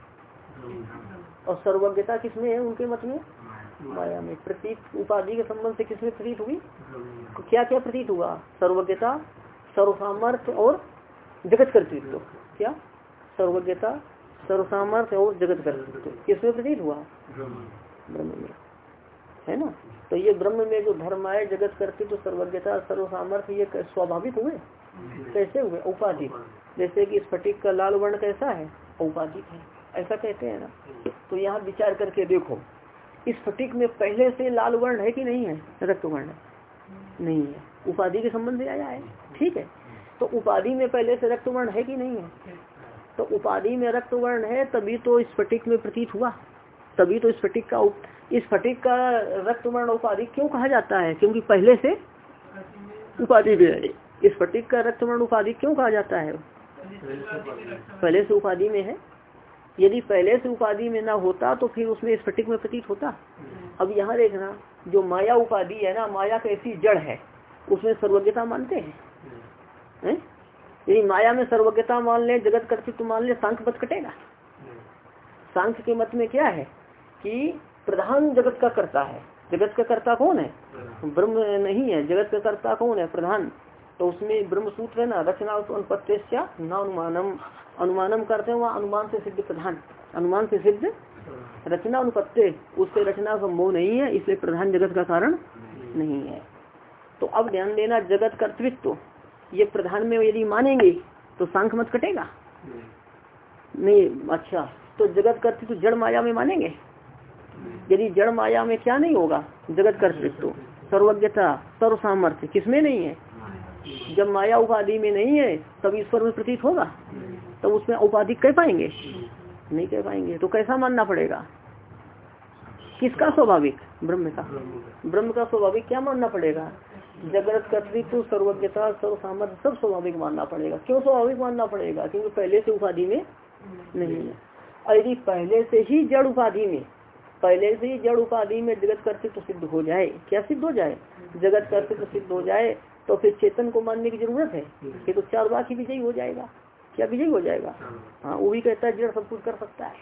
और सर्वज्ञता किसमें है उनके मत में? माया में। प्रतीत उपाधि के संबंध से किसमें प्रतीत हुई? तो क्या क्या प्रतीत हुआ? सर्वज्ञता सर्वसामर्थ्य और जगत कर्तृत्व। क्या? सर्वज्ञता सर्वसामर्थ्य और जगत कर्तृत्व। किसमें प्रतीत हुआ? ब्रह्म में। है ना? तो ये ब्रह्म में जो धर्म आए, जगत कर्तृत्व, सर्वज्ञता सर्वसामर्थ्य ये स्वाभाविक हुए? कैसे हुए? उपाधिक जैसे कि स्फटिक का लाल वर्ण कैसा है? औपाधिक है। ऐसा कहते हैं ना। तो यहाँ विचार करके देखो। इस स्फटिक में पहले से लाल वर्ण है कि नहीं है? रक्त वर्ण। नहीं है। उपाधि के संबंध में आया है। ठीक है। तो उपाधि में पहले से रक्त वर्ण है कि नहीं है? तो उपाधि में रक्त वर्ण है, तभी तो स्फटिक में प्रतीत हुआ। तभी तो स्फटिक का इस फटिक का रक्त वर्ण उपाधि क्यों कहा जाता है? क्योंकि पहले से उपाधि भी है। इस फटिक का रक्त वर्ण उपाधि क्यों कहा जाता है? पहले से उपाधि में है। यदि पहले से उपाधि में ना होता तो फिर उसमें स्फटिक में प्रतीत होता। अब यहाँ देखना, जो माया उपाधि है ना, माया कैसी जड़ है, उसमें सर्वज्ञता मानते हैं। है? यदि माया में सर्वज्ञता मान ले, जगत कर्तृत्व मान ले सांख मत कटेगा। सांख के मत में क्या है कि प्रधान जगत का कर्ता है। जगत का कर्ता कौन है? ब्रह्म नहीं है, जगत का कर्ता कौन है? प्रधान। तो उसमें ब्रह्म सूत्र है ना, रचना अनुपत्य न अनुमानम अनुमानम करते हैं, वहाँ अनुमान से सिद्ध प्रधान। अनुमान से सिद्ध रचना अनुपत्य उससे रचना संभव नहीं है, इसलिए प्रधान जगत का कारण नहीं है। तो अब ध्यान देना, जगत कर्तृत्व। ये प्रधान में यदि मानेंगे तो सांख मत कटेगा। नहीं अच्छा तो जगत कर्तृत्व जड़ माया में मानेंगे? यदि जड़ माया में क्या नहीं होगा? जगत कर्तृत्व। सर्वज्ञता सर्व सामर्थ्य किसमें नहीं है? जब माया उपाधि में नहीं है, तब ईश्वर में प्रतीत होगा? तब उसमें उपाधि कह पाएँगे? नहीं कह पाएँगे। तो कैसा मानना पड़ेगा? किसका स्वाभाविक? ब्रह्म का। ब्रह्म का स्वाभाविक क्या मानना पड़ेगा? जगत कर्तृत्व, सर्वज्ञता सर्व सामर्थ्य सब स्वाभाविक मानना पड़ेगा। क्यों स्वाभाविक मानना पड़ेगा? क्योंकि पहले से उपाधि में नहीं है। और यदि पहले से ही जड़ उपाधि में, पहले से ही जड़ उपाधि में जगत कर्तृत्व सिद्ध हो जाए, क्या सिद्ध हो जाए? जगत कर्तृत्व सिद्ध हो जाए तो फिर चेतन को मानने की ज़रूरत है? कि तो चार बाकी विजयी हो जाएगा। क्या विजयी हो जाएगा। हाँ। वो भी कहता है जड़ सब कुछ कर सकता है।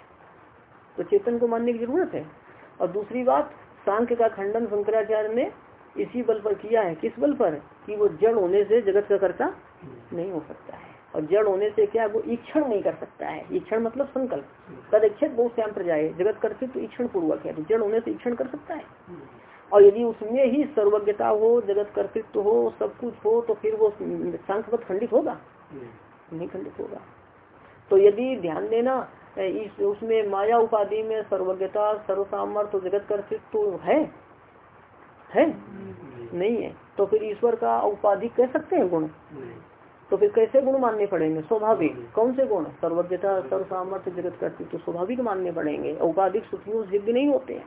तो चेतन को मानने की ज़रूरत है। और दूसरी बात सांख्य का खंडन शंकराचार्य ने इसी बल पर किया है। किस बल पर? कि वो जड़ होने से जगत का कर्ता नहीं हो सकता है। और जड़ होने से क्या वो ईक्षण नहीं कर सकता है? ईक्षण मतलब संकल्प। तद इच्छित बहुत श्याम प्रजाए जगत कर्तृत्व तो ईक्षण पूर्वक है। तो जड़ होने से ईक्षण कर सकता है। और यदि उसमें ही सर्वज्ञता हो जगत कर्तृत्व हो सब कुछ हो तो फिर वो सांख्यवत खंडित होगा। नहीं खंडित होगा। तो यदि ध्यान देना इस उसमें माया उपाधि में सर्वज्ञता सर्व सामर्थ्य जगत कर्तृत्व है है? नहीं। है। तो फिर ईश्वर का उपाधि कह सकते हैं गुण? तो फिर कैसे गुण मानने पड़ेंगे? स्वाभाविक। कौन से गुण? सर्वज्ञता सर्व सामर्थ्य जगत कर्तृत्व तो स्वाभाविक मानने पड़ेंगे। औपाधिक श्रुतियों सिद्ध नहीं होते हैं।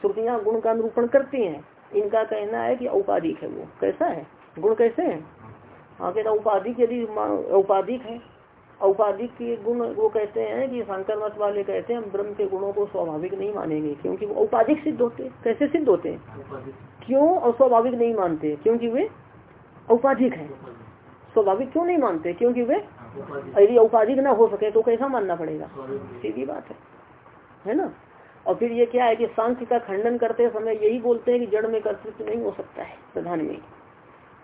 श्रुतियाँ गुण का अनुरूपण करती हैं। इनका कहना है कि औपाधिक है वो। कैसा है? गुण कैसे है? हाँ कहता औपाधिक यदि औपाधिक है। औपाधिक के गुण वो कहते हैं कि शंकर मत वाले कहते हैं हम ब्रह्म के गुणों को स्वाभाविक नहीं मानेंगे क्योंकि वो औपाधिक सिद्ध होते कैसे सिद्ध होते हैं? क्यों और स्वाभाविक नहीं मानते? क्योंकि वे औपाधिक है। स्वाभाविक क्यों नहीं मानते? क्योंकि वे यदि औपाधिक ना हो सके तो कैसा मानना पड़ेगा? सीधी बात है। है ना? और फिर ये क्या है कि सांख्य का खंडन करते समय यही बोलते हैं कि जड़ में कर्तृत्व नहीं हो सकता है प्रधान में।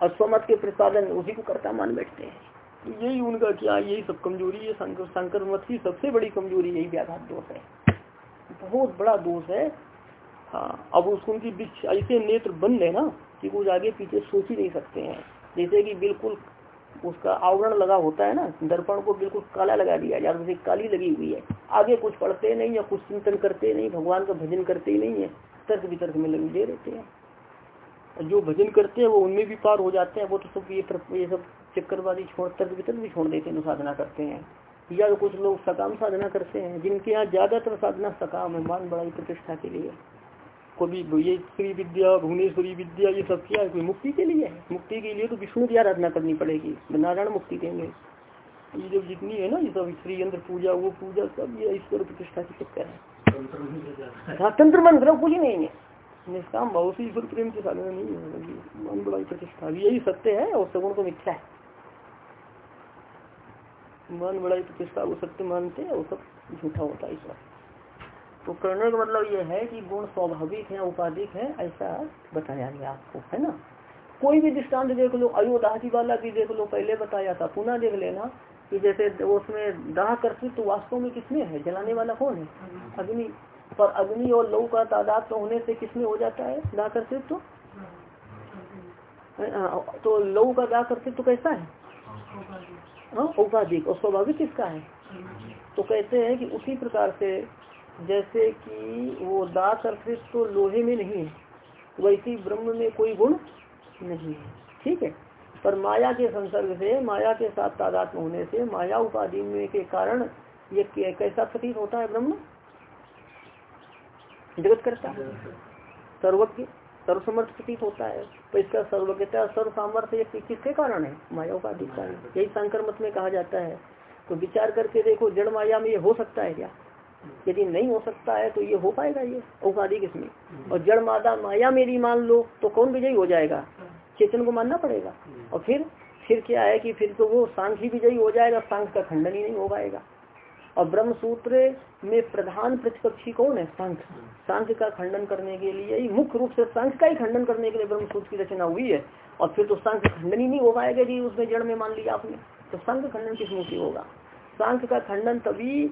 और स्वमत के प्रतिपादन उसी को कर्ता मान बैठते हैं। तो यही उनका क्या, यही सब कमज़ोरी है शंकर मत की सबसे बड़ी कमज़ोरी यही व्याघात दोष है। बहुत बड़ा दोष है। हाँ अब उसको उनकी बीच ऐसे नेत्र बंद है ना कि कुछ आगे पीछे सोच ही नहीं सकते हैं। जैसे कि बिल्कुल उसका आवरण लगा होता है ना, दर्पण को बिल्कुल काला लगा दिया, या जैसे काली लगी हुई है। आगे कुछ पढ़ते नहीं या कुछ चिंतन करते नहीं, भगवान का भजन करते ही नहीं है तर्क वितर्क में लगे रहते हैं। जो भजन करते हैं वो उनमें भी पार हो जाते हैं वो तो सब ये ये सब चक्करवादी छोड़ तर्क वितर्क भी छोड़ देते हैं साधना करते हैं। या तो कुछ लोग सकाम साधना करते हैं जिनके यहाँ ज़्यादातर साधना सकाम है मान बड़ाई प्रतिष्ठा के लिए। कभी ये श्री विद्या भुवनेश्वरी विद्या ये सब क्या है कोई मुक्ति के लिए है? मुक्ति के लिए तो विष्णु की आराधना करनी पड़ेगी नारायण मुक्ति देंगे। ये जो जितनी है ना ये सब श्री यंत्र पूजा वो पूजा सब ये ईश्वर प्रतिष्ठा के चक्कर है। हाँ तंत्र मंत्र कुछ नहीं है। निष्काम भाव से ईश्वर प्रेम के साधना नहीं है मन बड़ा प्रतिष्ठा यही सत्य है और सगुण को मिथ्या है। मन बड़ा प्रतिष्ठा वो सत्य मानते हैं वो सब झूठा होता है ईश्वर। तो कहने का मतलब ये है कि गुण स्वाभाविक है उपाधिक है ऐसा बताया गया आपको है ना? कोई भी दृष्टांत देख लो अयोदाही वाला भी देख लो पहले बताया था पुनः देख लेना कि जैसे उसमें दाह कर्तृत्व तो वास्तव में किसमें है? जलाने वाला कौन है? अग्नि। पर अग्नि और लौ का तादाद तो होने से किसमें हो जाता है? दाह कर्तृत्व हाँ, तो लौ का दाह कर्तृत्व कैसा है? हाँ उपाधिक और स्वाभाविक किसका है? तो कहते हैं कि उसी प्रकार से जैसे कि वो अर्थित तो लोहे में नहीं है वैसी ब्रह्म में कोई गुण नहीं है। ठीक है? पर माया के संसर्ग से माया के साथ तादात्म होने से माया उपाधि में के कारण ये कैसा प्रतीत होता है ब्रह्म? जगत करता सर्वज्ञ सर्वसमर्थ प्रतीत होता है। तो इसका सर्वज्ञता सर्व सामर्थ्य किसके कारण है? माया उपाधि कारण यही संकर मत में कहा जाता है। तो विचार करके देखो जड़ माया में ये हो सकता है क्या? यदि नहीं हो सकता है तो ये हो पाएगा ये? औपाधि किसमें? और जड़ मादा माया मेरी मान लो तो कौन विजयी हो जाएगा? चेतन को मानना पड़ेगा। और फिर फिर क्या है कि फिर तो वो सांख ही विजयी हो जाएगा सांख का खंडन ही नहीं हो पाएगा। और ब्रह्म सूत्र में प्रधान प्रतिपक्षी कौन है? सांख्य। सांख्य का खंडन करने के लिए ही मुख्य रूप से सांख्य का ही खंडन करने के लिए ब्रह्म सूत्र की रचना हुई है। और फिर तो सांख्य खंडन ही नहीं हो पाएगा जी उसमें जड़ में मान लिया आपने। तो सांख्य खंडन किस मुख्य होगा? सांख्य का खंडन तभी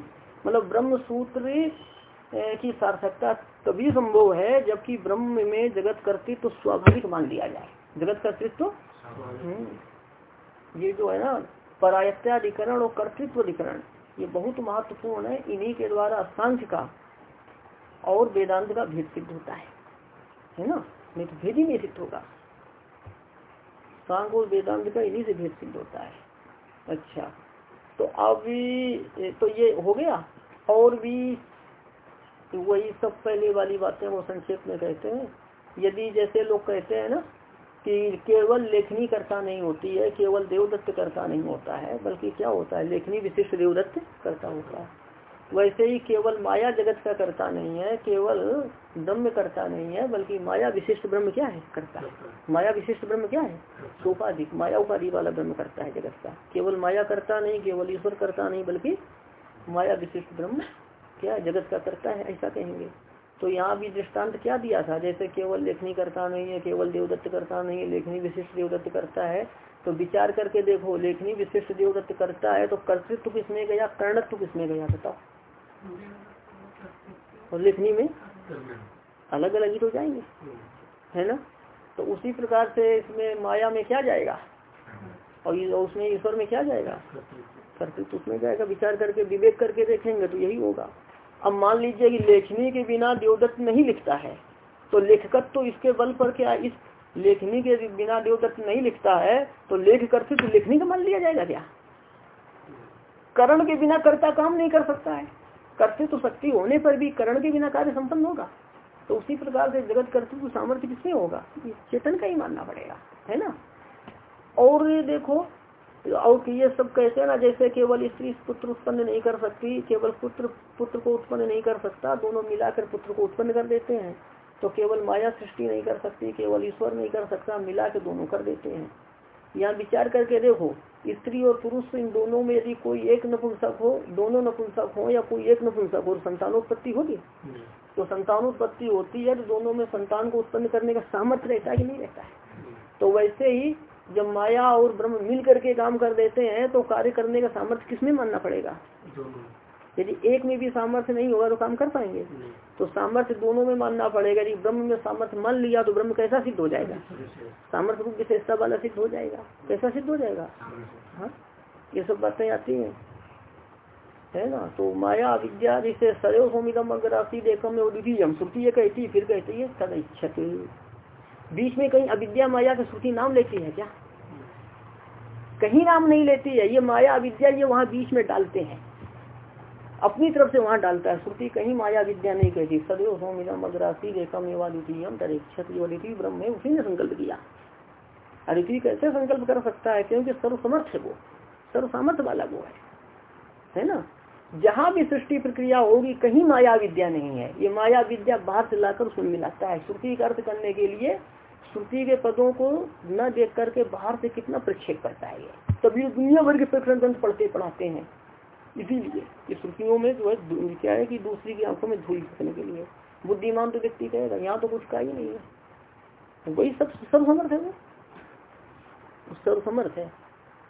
मतलब ब्रह्म सूत्र की सार्थकता तभी संभव है जबकि ब्रह्म में जगत कर्तृत्व तो स्वाभाविक मान लिया जाए। जगत कर्तृत्व? तो ये जो है ना परायत्याधिकरण और कर्तृत्व अधिकरण ये बहुत महत्वपूर्ण है, इन्हीं के द्वारा सांख्य का और वेदांत का भेद सिद्ध होता है। है ना? नहीं तो भेद ही नहीं सिद्ध होगा। सांख और वेदांत का इन्हीं से भेद सिद्ध होता है। अच्छा तो अभी तो ये हो गया? और भी वही सब पहले वाली बातें वो संक्षेप में कहते हैं। यदि जैसे लोग कहते हैं ना कि केवल लेखनी करता नहीं होती है, केवल देवदत्त करता नहीं होता है, बल्कि क्या होता है? लेखनी विशिष्ट देवदत्त करता होता है। वैसे ही केवल माया जगत का करता नहीं है, केवल ब्रह्म करता नहीं है, बल्कि माया विशिष्ट ब्रह्म क्या है? करता माया विशिष्ट ब्रह्म क्या है? सोपाधिक माया उपाधि वाला ब्रह्म करता है जगत का। केवल माया करता नहीं, केवल ईश्वर करता नहीं, बल्कि माया विशिष्ट ब्रह्म क्या जगत का करता है, ऐसा कहेंगे। तो यहाँ भी दृष्टांत क्या दिया था? जैसे केवल लेखनी करता नहीं है, केवल देवदत्त करता नहीं है, लेखनी विशिष्ट देवदत्त करता है तो विचार करके देखो, लेखनी विशिष्ट देवदत्त करता है तो कर्तृत्व किसमें गया? कर्णत्व किसमें गया? बताओ। और लेखनी में? अलग अलग ही तो जाएँगे, है ना? तो उसी प्रकार से इसमें माया में क्या जाएगा? और उसमें ईश्वर में क्या जाएगा? कर्तृत्व उसमें जाएगा। विचार करके, विवेक करके देखेंगे तो यही होगा। अब मान लीजिए कि लेखनी के बिना देवदत्त नहीं लिखता है तो लेखकत तो इसके बल पर क्या इस लेखनी के बिना देवदत्त नहीं लिखता है तो लेख करते तो लेखनी का मान लिया जाएगा क्या? करण के बिना कर्ता काम नहीं कर सकता है। करते तो शक्ति होने पर भी करण के बिना कार्य संपन्न होगा। तो उसी प्रकार से जगत कर्तृत्व सामर्थ्य किसमें होगा? चेतन का ही मानना पड़ेगा, है ना? और देखो और ये सब कैसे ना, जैसे केवल स्त्री पुत्र उत्पन्न नहीं कर सकती, केवल पुत्र पुत्र को उत्पन्न नहीं कर सकता, दोनों मिलाकर पुत्र को उत्पन्न कर देते हैं। तो केवल माया सृष्टि नहीं कर सकती, केवल ईश्वर नहीं कर सकता मिला के दोनों कर देते हैं। यहाँ विचार करके देखो, स्त्री और पुरुष इन दोनों में यदि कोई एक नपुंसक हो, दोनों नपुंसक हो या कोई एक नपुंसक हो, संतानोत्पत्ति होगी? तो संतानोत्पत्ति होती है तो दोनों में संतान को उत्पन्न करने का सामर्थ्य रहता है कि नहीं रहता है? तो वैसे ही जब माया और ब्रह्म मिल करके काम कर देते हैं तो कार्य करने का सामर्थ्य किसमें मानना पड़ेगा? यदि एक में भी सामर्थ्य नहीं होगा तो काम कर पाएँगे। तो सामर्थ्य दोनों में मानना पड़ेगा। यदि ब्रह्म में सामर्थ्य मान लिया तो ब्रह्म कैसा सिद्ध हो जाएगा? सामर्थ्य रूप विशेषता वाला सिद्ध हो जाएगा। कैसा सिद्ध हो जाएगा? हाँ? ये सब बातें आती हैं। है ना? तो माया विद्या जिसे सदैव होमिदम अगर राशि देखम में हम श्रुति ये कहती फिर कहती है सद इच्छत। बीच में कहीं अविद्या माया का श्रुति नाम लेती है क्या? कहीं नाम नहीं लेती है। ये माया, अविद्या, ये वहाँ बीच में डालते हैं। अपनी तरफ़ से वहाँ डालता है श्रुति। कहीं माया विद्या नहीं कहती। सदैव सोमिदम अग्रासी रेखम एवादितीयम तरेक्षति ब्रह्म। में उसी ने संकल्प किया। अदिति कैसे संकल्प कर सकता है? क्योंकि सर्व समर्थ है वो। सर्व सामर्थ्य वाला वो है। है ना? जहाँ भी सृष्टि प्रक्रिया होगी, कहीं माया विद्या नहीं है। ये माया विद्या बाहर से लाकर उसमें मिलाता है। श्रुति का अर्थ करने के लिए श्रुति के पदों को न देख करके बाहर से कितना प्रक्षेप करता है ये। तभी दुनिया भर के प्रकरण ग्रंथ पढ़ते पढ़ाते हैं। इसीलिए श्रुतियों में जो है क्या है कि दूसरी की आँखों में धूल फेंकने के लिए। बुद्धिमान तो व्यक्ति कहेगा यहाँ तो कुछ का ही नहीं है। वही सब सब समर्थ है वो सर्व समर्थ है।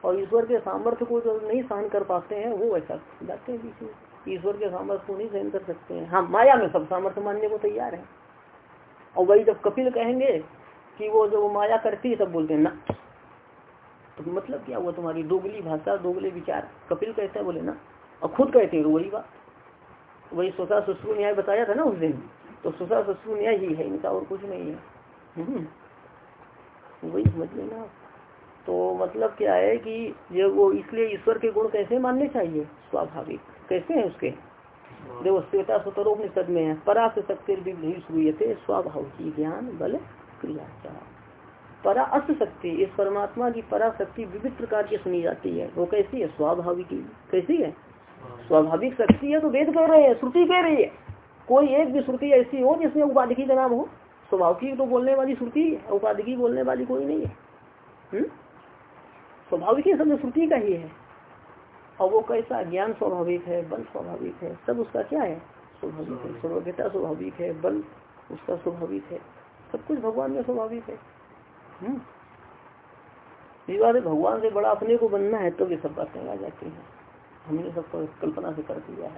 और ईश्वर के सामर्थ्य को जो नहीं सहन कर पाते हैं, वो ऐसा जाते हैं बीच ईश्वर के सामर्थ्य को नहीं सहन कर सकते हैं। हाँ माया में सब सामर्थ्य मानने को तैयार है। और वही जब कपिल कहेंगे कि वो जो माया करती है तब बोलते हैं ना। तो मतलब क्या हुआ तुम्हारी दोगली भाषा दोगले विचार? कपिल कहते हैं बोले ना। और खुद कहते हैं वही बात। वही सोचा सुश्रु न्याय बताया था ना उस दिन? तो सोचा सुश्रु न्याय ही है इनका और कुछ नहीं है। हम्म। वही समझ लेना तो मतलब क्या है कि ये वो इसलिए ईश्वर के गुण कैसे मानने चाहिए? स्वाभाविक। कैसे हैं उसके? देखो श्वेता सुतरोपनिषद में है परा से शक्ति थे स्वभाव की ज्ञान बल क्रिया परा अस्त शक्ति इस परमात्मा की परा शक्ति विविध प्रकार की सुनी जाती है। वो कैसी है? स्वाभाविक। कैसी है? स्वाभाविक शक्ति है तो वेद कह रहे हैं, श्रुति कह रही है। कोई एक भी श्रुति ऐसी हो जिसमें उपाधिकी का नाम हो। स्वभाव की तो बोलने वाली श्रुति, उपाधिकी बोलने वाली कोई नहीं है। हम्म? स्वाभाविक ही सब श्रुति का ही है। और वो कैसा? ज्ञान स्वाभाविक है, बल स्वाभाविक है। सब उसका क्या है? स्वाभाविक है। सर्वज्ञता स्वाभाविक है, बल उसका स्वाभाविक है। सब कुछ भगवान में स्वाभाविक है। हम्म? भगवान से बड़ा अपने को बनना है तो ये सब बातें आ जाती हैं। हमने सबको कल्पना से कर दिया है।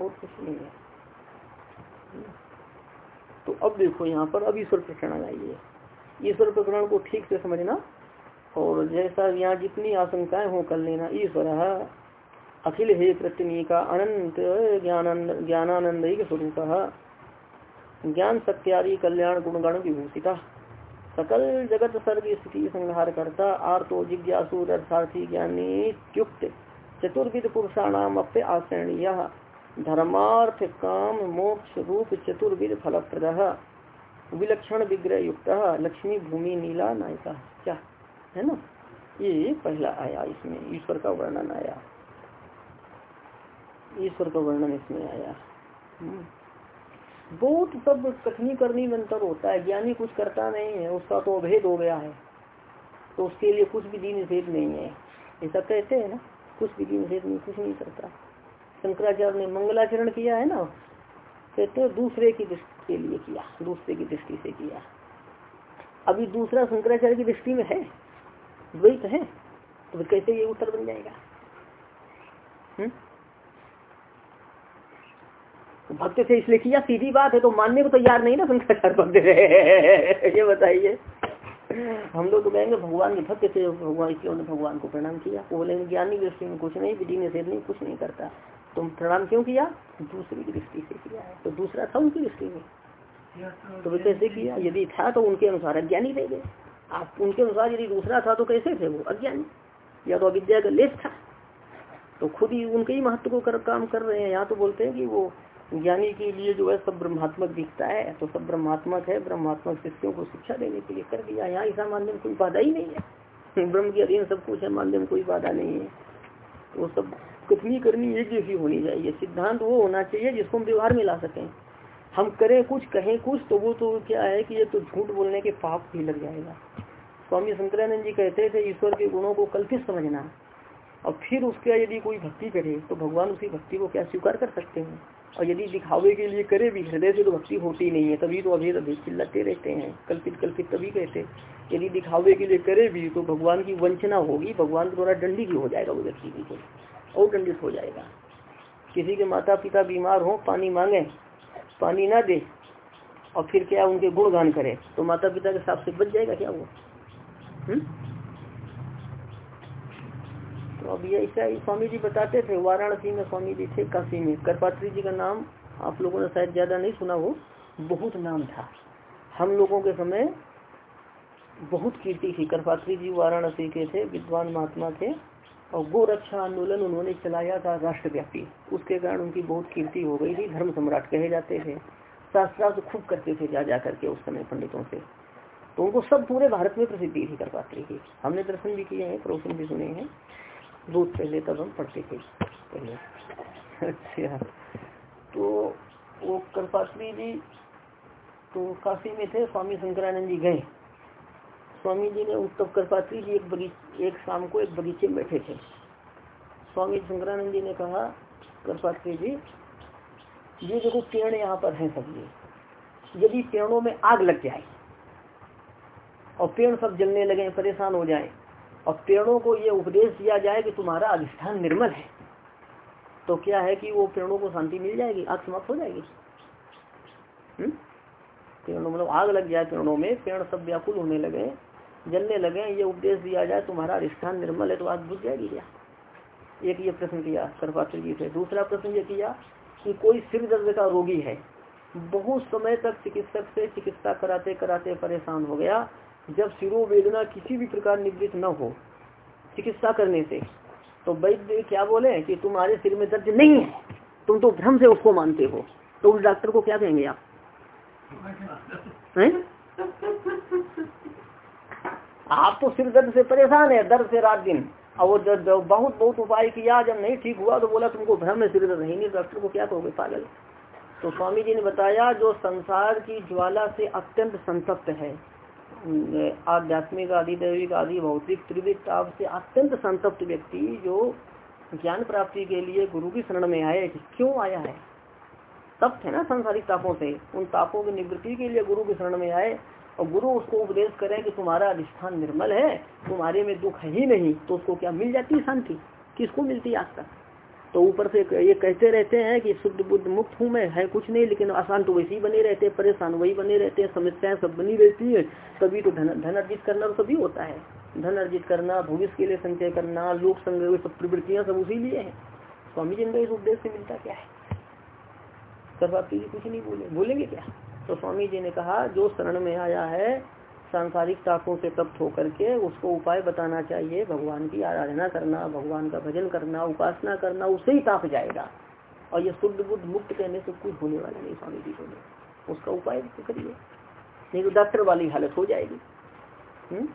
और कुछ नहीं है। तो अब देखो यहाँ पर अब ईश्वर प्रकरण आइए। ईश्वर प्रकरण को ठीक से समझना और जैसा यहाँ जितनी आशंकाएँ हो कर लेना। ईश्वर अखिल हे प्रत्यनी का अनंत ज्ञानानंद ज्ञानानंद स्वरूप ज्ञान, सत्यादि, कल्याण गुणगण विभूषिता। सकल जगत, सर्ग, स्थिति, संहार करता, आर्तो, जिज्ञासु अर्थार्थी ज्ञानी, युक्त चतुर्विद पुरुषाणाम अपे आश्रणीय धर्मार्थ, काम, मोक्ष, रूप चतुर्विद फलप्रद। विलक्षण, विग्रह, युक्त, लक्ष्मी, भूमि, नीला, नायिका। क्या? है ना? ये पहला आया इसमें, ईश्वर का वर्णन आया। ईश्वर का वर्णन इसमें आया। हम्म। बहुत सब कथनी करनी अंतर होता है, ज्ञानी कुछ करता नहीं है, उसका तो अभेद हो गया है। तो उसके लिए कुछ भी दिन निषेध नहीं है। ऐसा कहते हैं ना, कुछ भी दिन निषेध नहीं, कुछ नहीं करता। शंकराचार्य ने मंगलाचरण किया है ना, कहते हैं दूसरे की दृष्टि के लिए किया, दूसरे की दृष्टि से किया। अभी दूसरा शंकराचार्य की दृष्टि में है, द्वैत है तो कैसे ये उत्तर बन जाएगा। हुँ? भक्त थे इसलिए किया, सीधी बात है तो मानने को तैयार नहीं ना शंकराचार्य भक्त ये बताइए। हम लोग तो कहेंगे, भगवान के भक्त थे भगवान इसलिए उन्होंने भगवान को प्रणाम किया। वो बोलेंगे, ज्ञानी दृष्टि में कुछ नहीं, विधि निषेध नहीं कुछ नहीं करता। तुम प्रणाम क्यों किया? दूसरी की दृष्टि से किया है। तो दूसरा था उनकी दृष्टि में। तो वे कैसे किया? यदि था तो उनके अनुसार अज्ञानी रह गए आप उनके अनुसार यदि दूसरा था तो कैसे थे वो? अज्ञानी। या तो अविद्या का लेस था। तो खुद ही उनके ही महत्व को कर, काम कर रहे हैं। यहाँ तो बोलते हैं कि वो ज्ञानी के लिए जो है सब ब्रह्मात्मक दिखता है तो सब ब्रह्मात्मक है, ब्रह्मात्मक शिष्यों को शिक्षा देने के लिए कर दिया। यहाँ ऐसा मानने में कोई बाधा ही नहीं है। ब्रह्म के अधीन सब कुछ है, मानने में कोई बाधा नहीं है। तो सब कथनी करनी एक जैसी होनी चाहिए। सिद्धांत वो होना चाहिए जिसको हम व्यवहार में ला सकें। हम करें कुछ, कहें कुछ तो वो तो क्या है कि ये तो झूठ बोलने के पाप भी लग जाएगा। स्वामी शंकरानंद जी कहते थे, ईश्वर के गुणों को कल्पित समझना। और फिर उसके यदि कोई भक्ति करे तो भगवान उसी भक्ति को क्या स्वीकार कर सकते हैं? और यदि दिखावे के लिए करे भी, हृदय से तो भक्ति होती नहीं है, तभी तो अभेद अभेद चिल्लाते रहते हैं कल्पित कल्पित तभी कहते यदि दिखावे के लिए करे भी तो भगवान की वंचना होगी, भगवान द्वारा दंडित भी हो जाएगा वो व्यक्ति भी और दंडित हो जाएगा। किसी के माता पिता बीमार हो, पानी मांगे, पानी ना दे, और फिर क्या उनके गुणगान करे तो माता पिता के हिसाब से बच जाएगा क्या वो? हुँ? तो अब ये ऐसा स्वामी जी बताते थे, वाराणसी में स्वामी जी थे काशी में। करपात्री जी का नाम आप लोगों ने शायद ज़्यादा नहीं सुना हो। बहुत नाम था। हम लोगों के समय बहुत कीर्ति थी। करपात्री जी वाराणसी के थे, विद्वान महात्मा थे और गो रक्षा आंदोलन उन्होंने चलाया था राष्ट्रव्यापी। उसके कारण उनकी बहुत कीर्ति हो गई थी। धर्म सम्राट कहे जाते थे। शास्त्रार्थ खूब करते थे जा जा करके उस समय पंडितों से। तो उनको सब पूरे भारत में प्रसिद्धि थी करपात्री की। हमने दर्शन भी किए हैं प्रवचन भी सुने हैं। बहुत पहले तब हम पढ़ते थे अच्छा। तो वो करपात्री जी तो काशी में थे, स्वामी शंकरानंद जी गए। स्वामी जी ने तब करपात्री जी एक बगीचे एक शाम को एक बगीचे में बैठे थे। स्वामी शंकरानंद जी ने कहा करपात्री जी, ये देखो पेड़ यहाँ पर है सब ये। यदि पेड़ों में आग लग जाए और पेड़ सब जलने लगे, परेशान हो जाए और पेड़ों को ये उपदेश दिया जाए कि तुम्हारा अधिष्ठान निर्मल है। तो क्या है कि वो पेड़ों को शांति मिल जाएगी? आग समाप्त हो जाएगी। हम्म? पेड़ों मतलब आग लग जाए पेड़ों में, पेड़ सब व्याकुल होने लगे, जलने लगे, ये उपदेश दिया जाए, तुम्हारा अधिष्ठान निर्मल है तो आग बुझ जाएगी क्या? एक ये प्रश्न किया सर्वात्र जी से। दूसरा प्रश्न ये किया कि कोई सिर दर्द का रोगी है, बहुत समय तक चिकित्सक से चिकित्सा कराते कराते परेशान हो गया जब सिरो वेदना किसी भी प्रकार निवृत्त न हो, चिकित्सा करने से तो वैद्य क्या बोले कि तुम्हारे सिर में दर्द नहीं है, तुम तो भ्रम से उसको मानते हो। तो उस डॉक्टर को क्या कहेंगे आप? आप तो सिर दर्द से परेशान है, दर्द से रात दिन। और जब बहुत बहुत उपाय किया, जब नहीं ठीक हुआ तो बोला तुमको भ्रम में सिर नहीं नहीं, डॉक्टर को क्या कहोगे, पागल? तो स्वामी जी ने बताया, जो संसार की ज्वाला से अत्यंत संतप्त है आध्यात्मिक आदि, दैविक आदि, भौतिक त्रिविक ताप से अत्यंत संतप्त व्यक्ति जो ज्ञान प्राप्ति के लिए गुरु की शरण में आए क्यों आया है? तप थे ना संसारिक तापों से। उन तापों की निवृत्ति के लिए गुरु की शरण में आए और गुरु उसको उपदेश करें कि तुम्हारा अधिष्ठान निर्मल है, तुम्हारे में दुख है ही नहीं तो उसको क्या मिल जाती है शांति? किसको मिलती है आज तक? तो ऊपर से ये कहते रहते हैं कि शुद्ध बुद्ध मुक्त हूँ मैं, है कुछ नहीं, लेकिन आसान तो वैसे ही बने रहते हैं, परेशान वही बने रहते हैं, समस्याएँ सब बनी रहती है। तभी तो धन धन अर्जित करना तो सभी होता है। धन अर्जित करना, भविष्य के लिए संचय करना, लोक संग्रह सब प्रवृत्तियाँ सब उसी लिए है। स्वामी जी इस उपदेश से मिलता क्या है? सरस्वती जी कुछ नहीं बोले। बोलेंगे क्या? तो स्वामी जी ने कहा, जो शरण में आया है सांसारिक तापों से तप्त होकर के उसको उपाय बताना चाहिए। भगवान की आराधना करना, भगवान का भजन करना, उपासना करना उससे ही ताप जाएगा। और ये शुद्ध बुद्ध मुक्त कहने से कुछ होने वाला नहीं स्वामी जी बोले उसका उपाय तो करिए। नहीं तो डॉक्टर वाली हालत हो जाएगी। हम्म?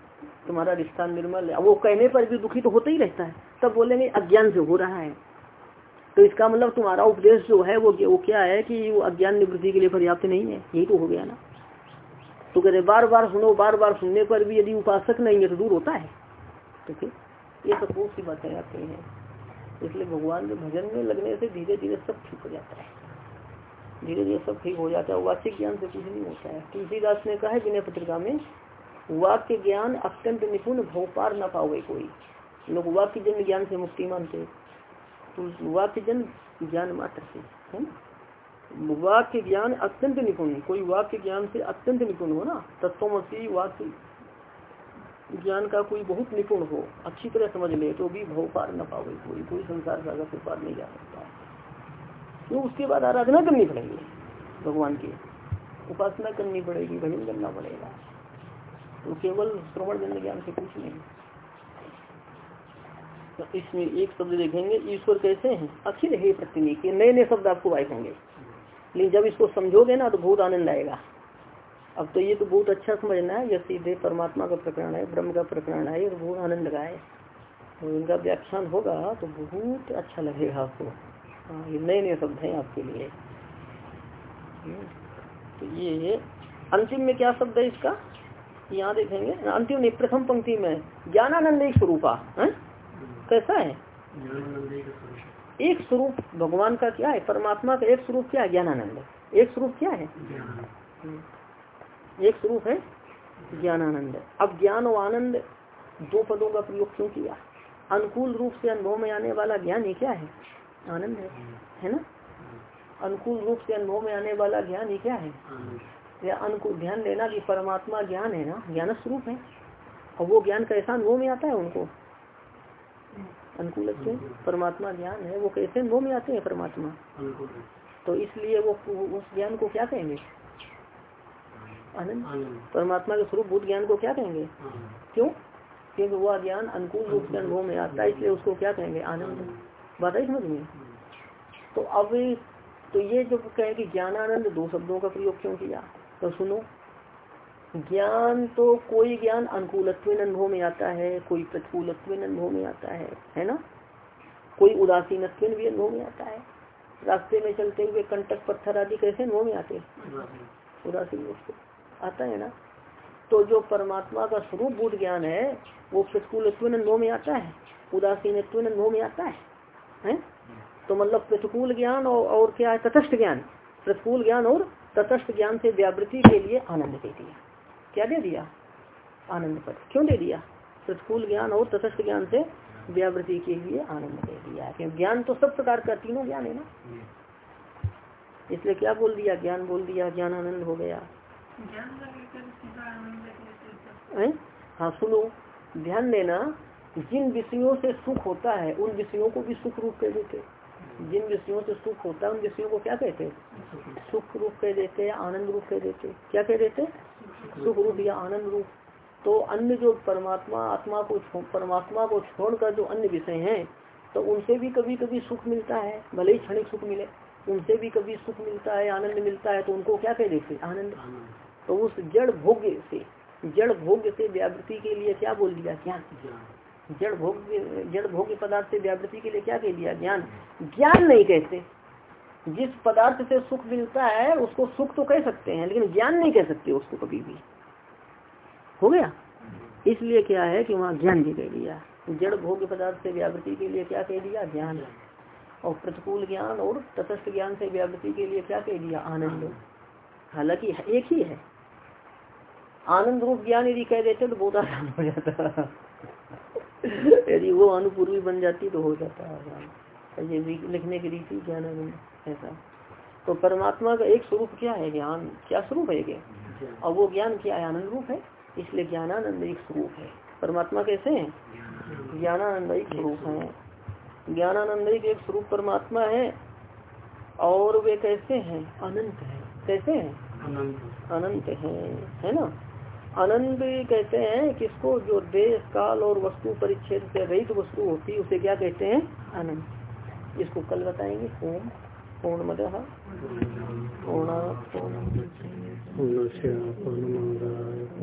तुम्हारा रिश्ता निर्मल है। वो कहने पर भी दुखी तो होता ही रहता है। तब बोलेंगे, अज्ञान से हो रहा है। तो इसका मतलब तुम्हारा उपदेश जो है वो वो क्या है कि वो अज्ञान निवृत्ति के लिए पर्याप्त नहीं है। यही तो हो गया ना। तो कहते बार बार सुनो बार बार सुनने पर भी यदि उपासक नहीं है तो दूर होता है। तो फिर ये सब बहुत सी बातें आती हैं। इसलिए भगवान के भजन में लगने से धीरे धीरे सब ठीक हो जाता है। धीरे धीरे सब ठीक हो जाता है। वाचिक ज्ञान से कुछ नहीं होता है। तुलसीदास ने कहा है विनय पत्रिका में, वाक्य ज्ञान अत्यंत निपुण भोपार न पाओगे कोई। लोग वाक्य जन्म ज्ञान से मुक्ति मानते तो वाक्य जन्म ज्ञान मात्र से, है ना? वाक्य ज्ञान अत्यंत निपुण कोई वाक्य ज्ञान से अत्यंत निपुण हो ना, तत्वमसी वाक्य ज्ञान का कोई बहुत निपुण हो, अच्छी तरह समझ ले तो भी भव पार न पावे। कोई कोई संसार सागर से पार नहीं जा सकता। तो उसके बाद आराधना करनी पड़ेगी भगवान की। उपासना करनी पड़ेगी, भजन करना पड़ेगा। तो केवल श्रवण जन्य ज्ञान से कुछ नहीं। तो इसमें एक शब्द देखेंगे, ईश्वर कैसे हैं? अखिल है प्रतिनिधि नए नए शब्द आपको आए होंगे। लेकिन जब इसको समझोगे ना तो बहुत आनंद आएगा। अब तो ये तो बहुत अच्छा समझना है यह सीधे परमात्मा का प्रकरण है, ब्रह्म का प्रकरण है और बहुत आनंद लगाए तो इनका व्याख्यान होगा तो बहुत अच्छा लगेगा आपको। हाँ ये नए नए शब्द हैं आपके लिए। तो ये अंतिम में क्या शब्द है इसका? यहाँ देखेंगे। अंतिम नहीं, प्रथम पंक्ति में ज्ञानानंद स्वरूपा, है? कैसा है? एक स्वरूप भगवान का क्या है? परमात्मा का एक स्वरूप क्या है? ज्ञानानंद एक स्वरूप क्या है? एक स्वरूप है ज्ञानानंद अब ज्ञान और आनंद दो पदों का प्रयोग क्यों किया? अनुकूल रूप से अनुभव में आने वाला ज्ञान ही क्या है? आनंद है। है ना? अनुकूल रूप से अनुभव में आने वाला ज्ञान ही क्या है? या अनुकूल ध्यान देना कि परमात्मा ज्ञान है ना? ज्ञान स्वरूप है। और वो ज्ञान कैसा अनुभव में आता है उनको? अनुकूल परमात्मा ज्ञान है वो कैसे अनुभव में आते हैं परमात्मा। तो इसलिए वो उस ज्ञान को क्या कहेंगे? आनंद। परमात्मा के स्वरूप बुद्ध ज्ञान को क्या कहेंगे? क्यों? क्योंकि वह ज्ञान अनुकूल रूप से अनुभव में आता है इसलिए उसको क्या कहेंगे? आनंद। बात है समझ में? तो अब तो ये जो कहें कि ज्ञानानंद दो शब्दों का प्रयोग क्यों किया? तो सुनो ज्ञान तो कोई ज्ञान अनुकूल अनुभव में आता है कोई प्रतिकूल अनुभव में आता है है ना? कोई उदासीन भी अनुभव में आता है। रास्ते में चलते हुए कंटक पत्थर आदि कैसे अनुभव में आते उदासीन। आता है ना? तो जो परमात्मा का स्वरूप बुद्ध ज्ञान है वो प्रतिकूल अनुभव में आता है उदासीन अनुभव में आता है है? तो मतलब प्रतिकूल ज्ञान और, और क्या है? तटस्थ ज्ञान। प्रतिकूल ज्ञान और तटस्थ ज्ञान से व्यावृत्ति के लिए आनंद देती है। क्या दे दिया? आनंद पद। क्यों दे दिया? प्रतिकूल ज्ञान और तटस्थ ज्ञान से व्यावृति के लिए आनंद दे दिया क्योंकि ज्ञान तो सब प्रकार का तीनों ज्ञान है ना? इसलिए क्या बोल दिया? ज्ञान बोल दिया ज्ञान आनंद हो गया हाँ? सुनो ध्यान देना जिन विषयों से सुख होता है उन विषयों को भी सुख रूप कह देते जिन विषयों से सुख होता है उन विषयों को क्या कहते सुख रूप। कह देते आनंद रूप कह देते क्या कह देते सुख रूप या आनंद रूप तो अन्य जो परमात्मा, आत्मा को परमात्मा को छोड़कर जो अन्य विषय हैं तो उनसे भी कभी कभी सुख मिलता है, भले ही क्षणिक सुख मिले। उनसे भी कभी सुख मिलता है, आनंद मिलता है तो उनको क्या कह देते आनंद। तो उस जड़ भोग्य से, जड़ भोग्य से व्यावृति के लिए क्या बोल दिया? ज्ञान। जड़ भोग जड़ भोग्य पदार्थ से व्यावृत्ति के लिए क्या कह दिया? ज्ञान। ज्ञान नहीं कहते। जिस पदार्थ से सुख मिलता है, उसको सुख तो कह सकते हैं, लेकिन ज्ञान नहीं कह सकते उसको कभी भी। हो गया? इसलिए क्या है कि वहाँ ज्ञान भी कह दिया। जड़ भोग पदार्थ से व्यावृत्ति के लिए क्या कह दिया? ज्ञान और प्रतिकूल ज्ञान और तटस्थ ज्ञान से व्यावृत्ति के लिए क्या कह दिया? आनंद। हालाँकि एक ही है। आनंद रूप ज्ञान यदि कह देते तो बहुत आसान हो जाता। यदि वो अनुपूर्वी बन जाती तो हो जाता। है ये लिखने की रीति ज्ञान ऐसा। तो परमात्मा का एक स्वरूप क्या है ज्ञान? क्या स्वरूप है ये और वो ज्ञान क्या है? आनंद रूप है। इसलिए ज्ञानानंद एक स्वरूप है। परमात्मा कैसे है? ज्ञानानंद। एक स्वरूप है। ज्ञानानंद एक स्वरूप परमात्मा है। और वे कैसे हैं? अनंत है। कैसे हैं? अनंत है। है ना? अनंत कहते हैं किसको? जो देश काल और वस्तु परिच्छेद से रहित वस्तु होती है उसे क्या कहते हैं? अनंत। इसको कल बताएँगे। ओम पूर्ण मद पूर्ण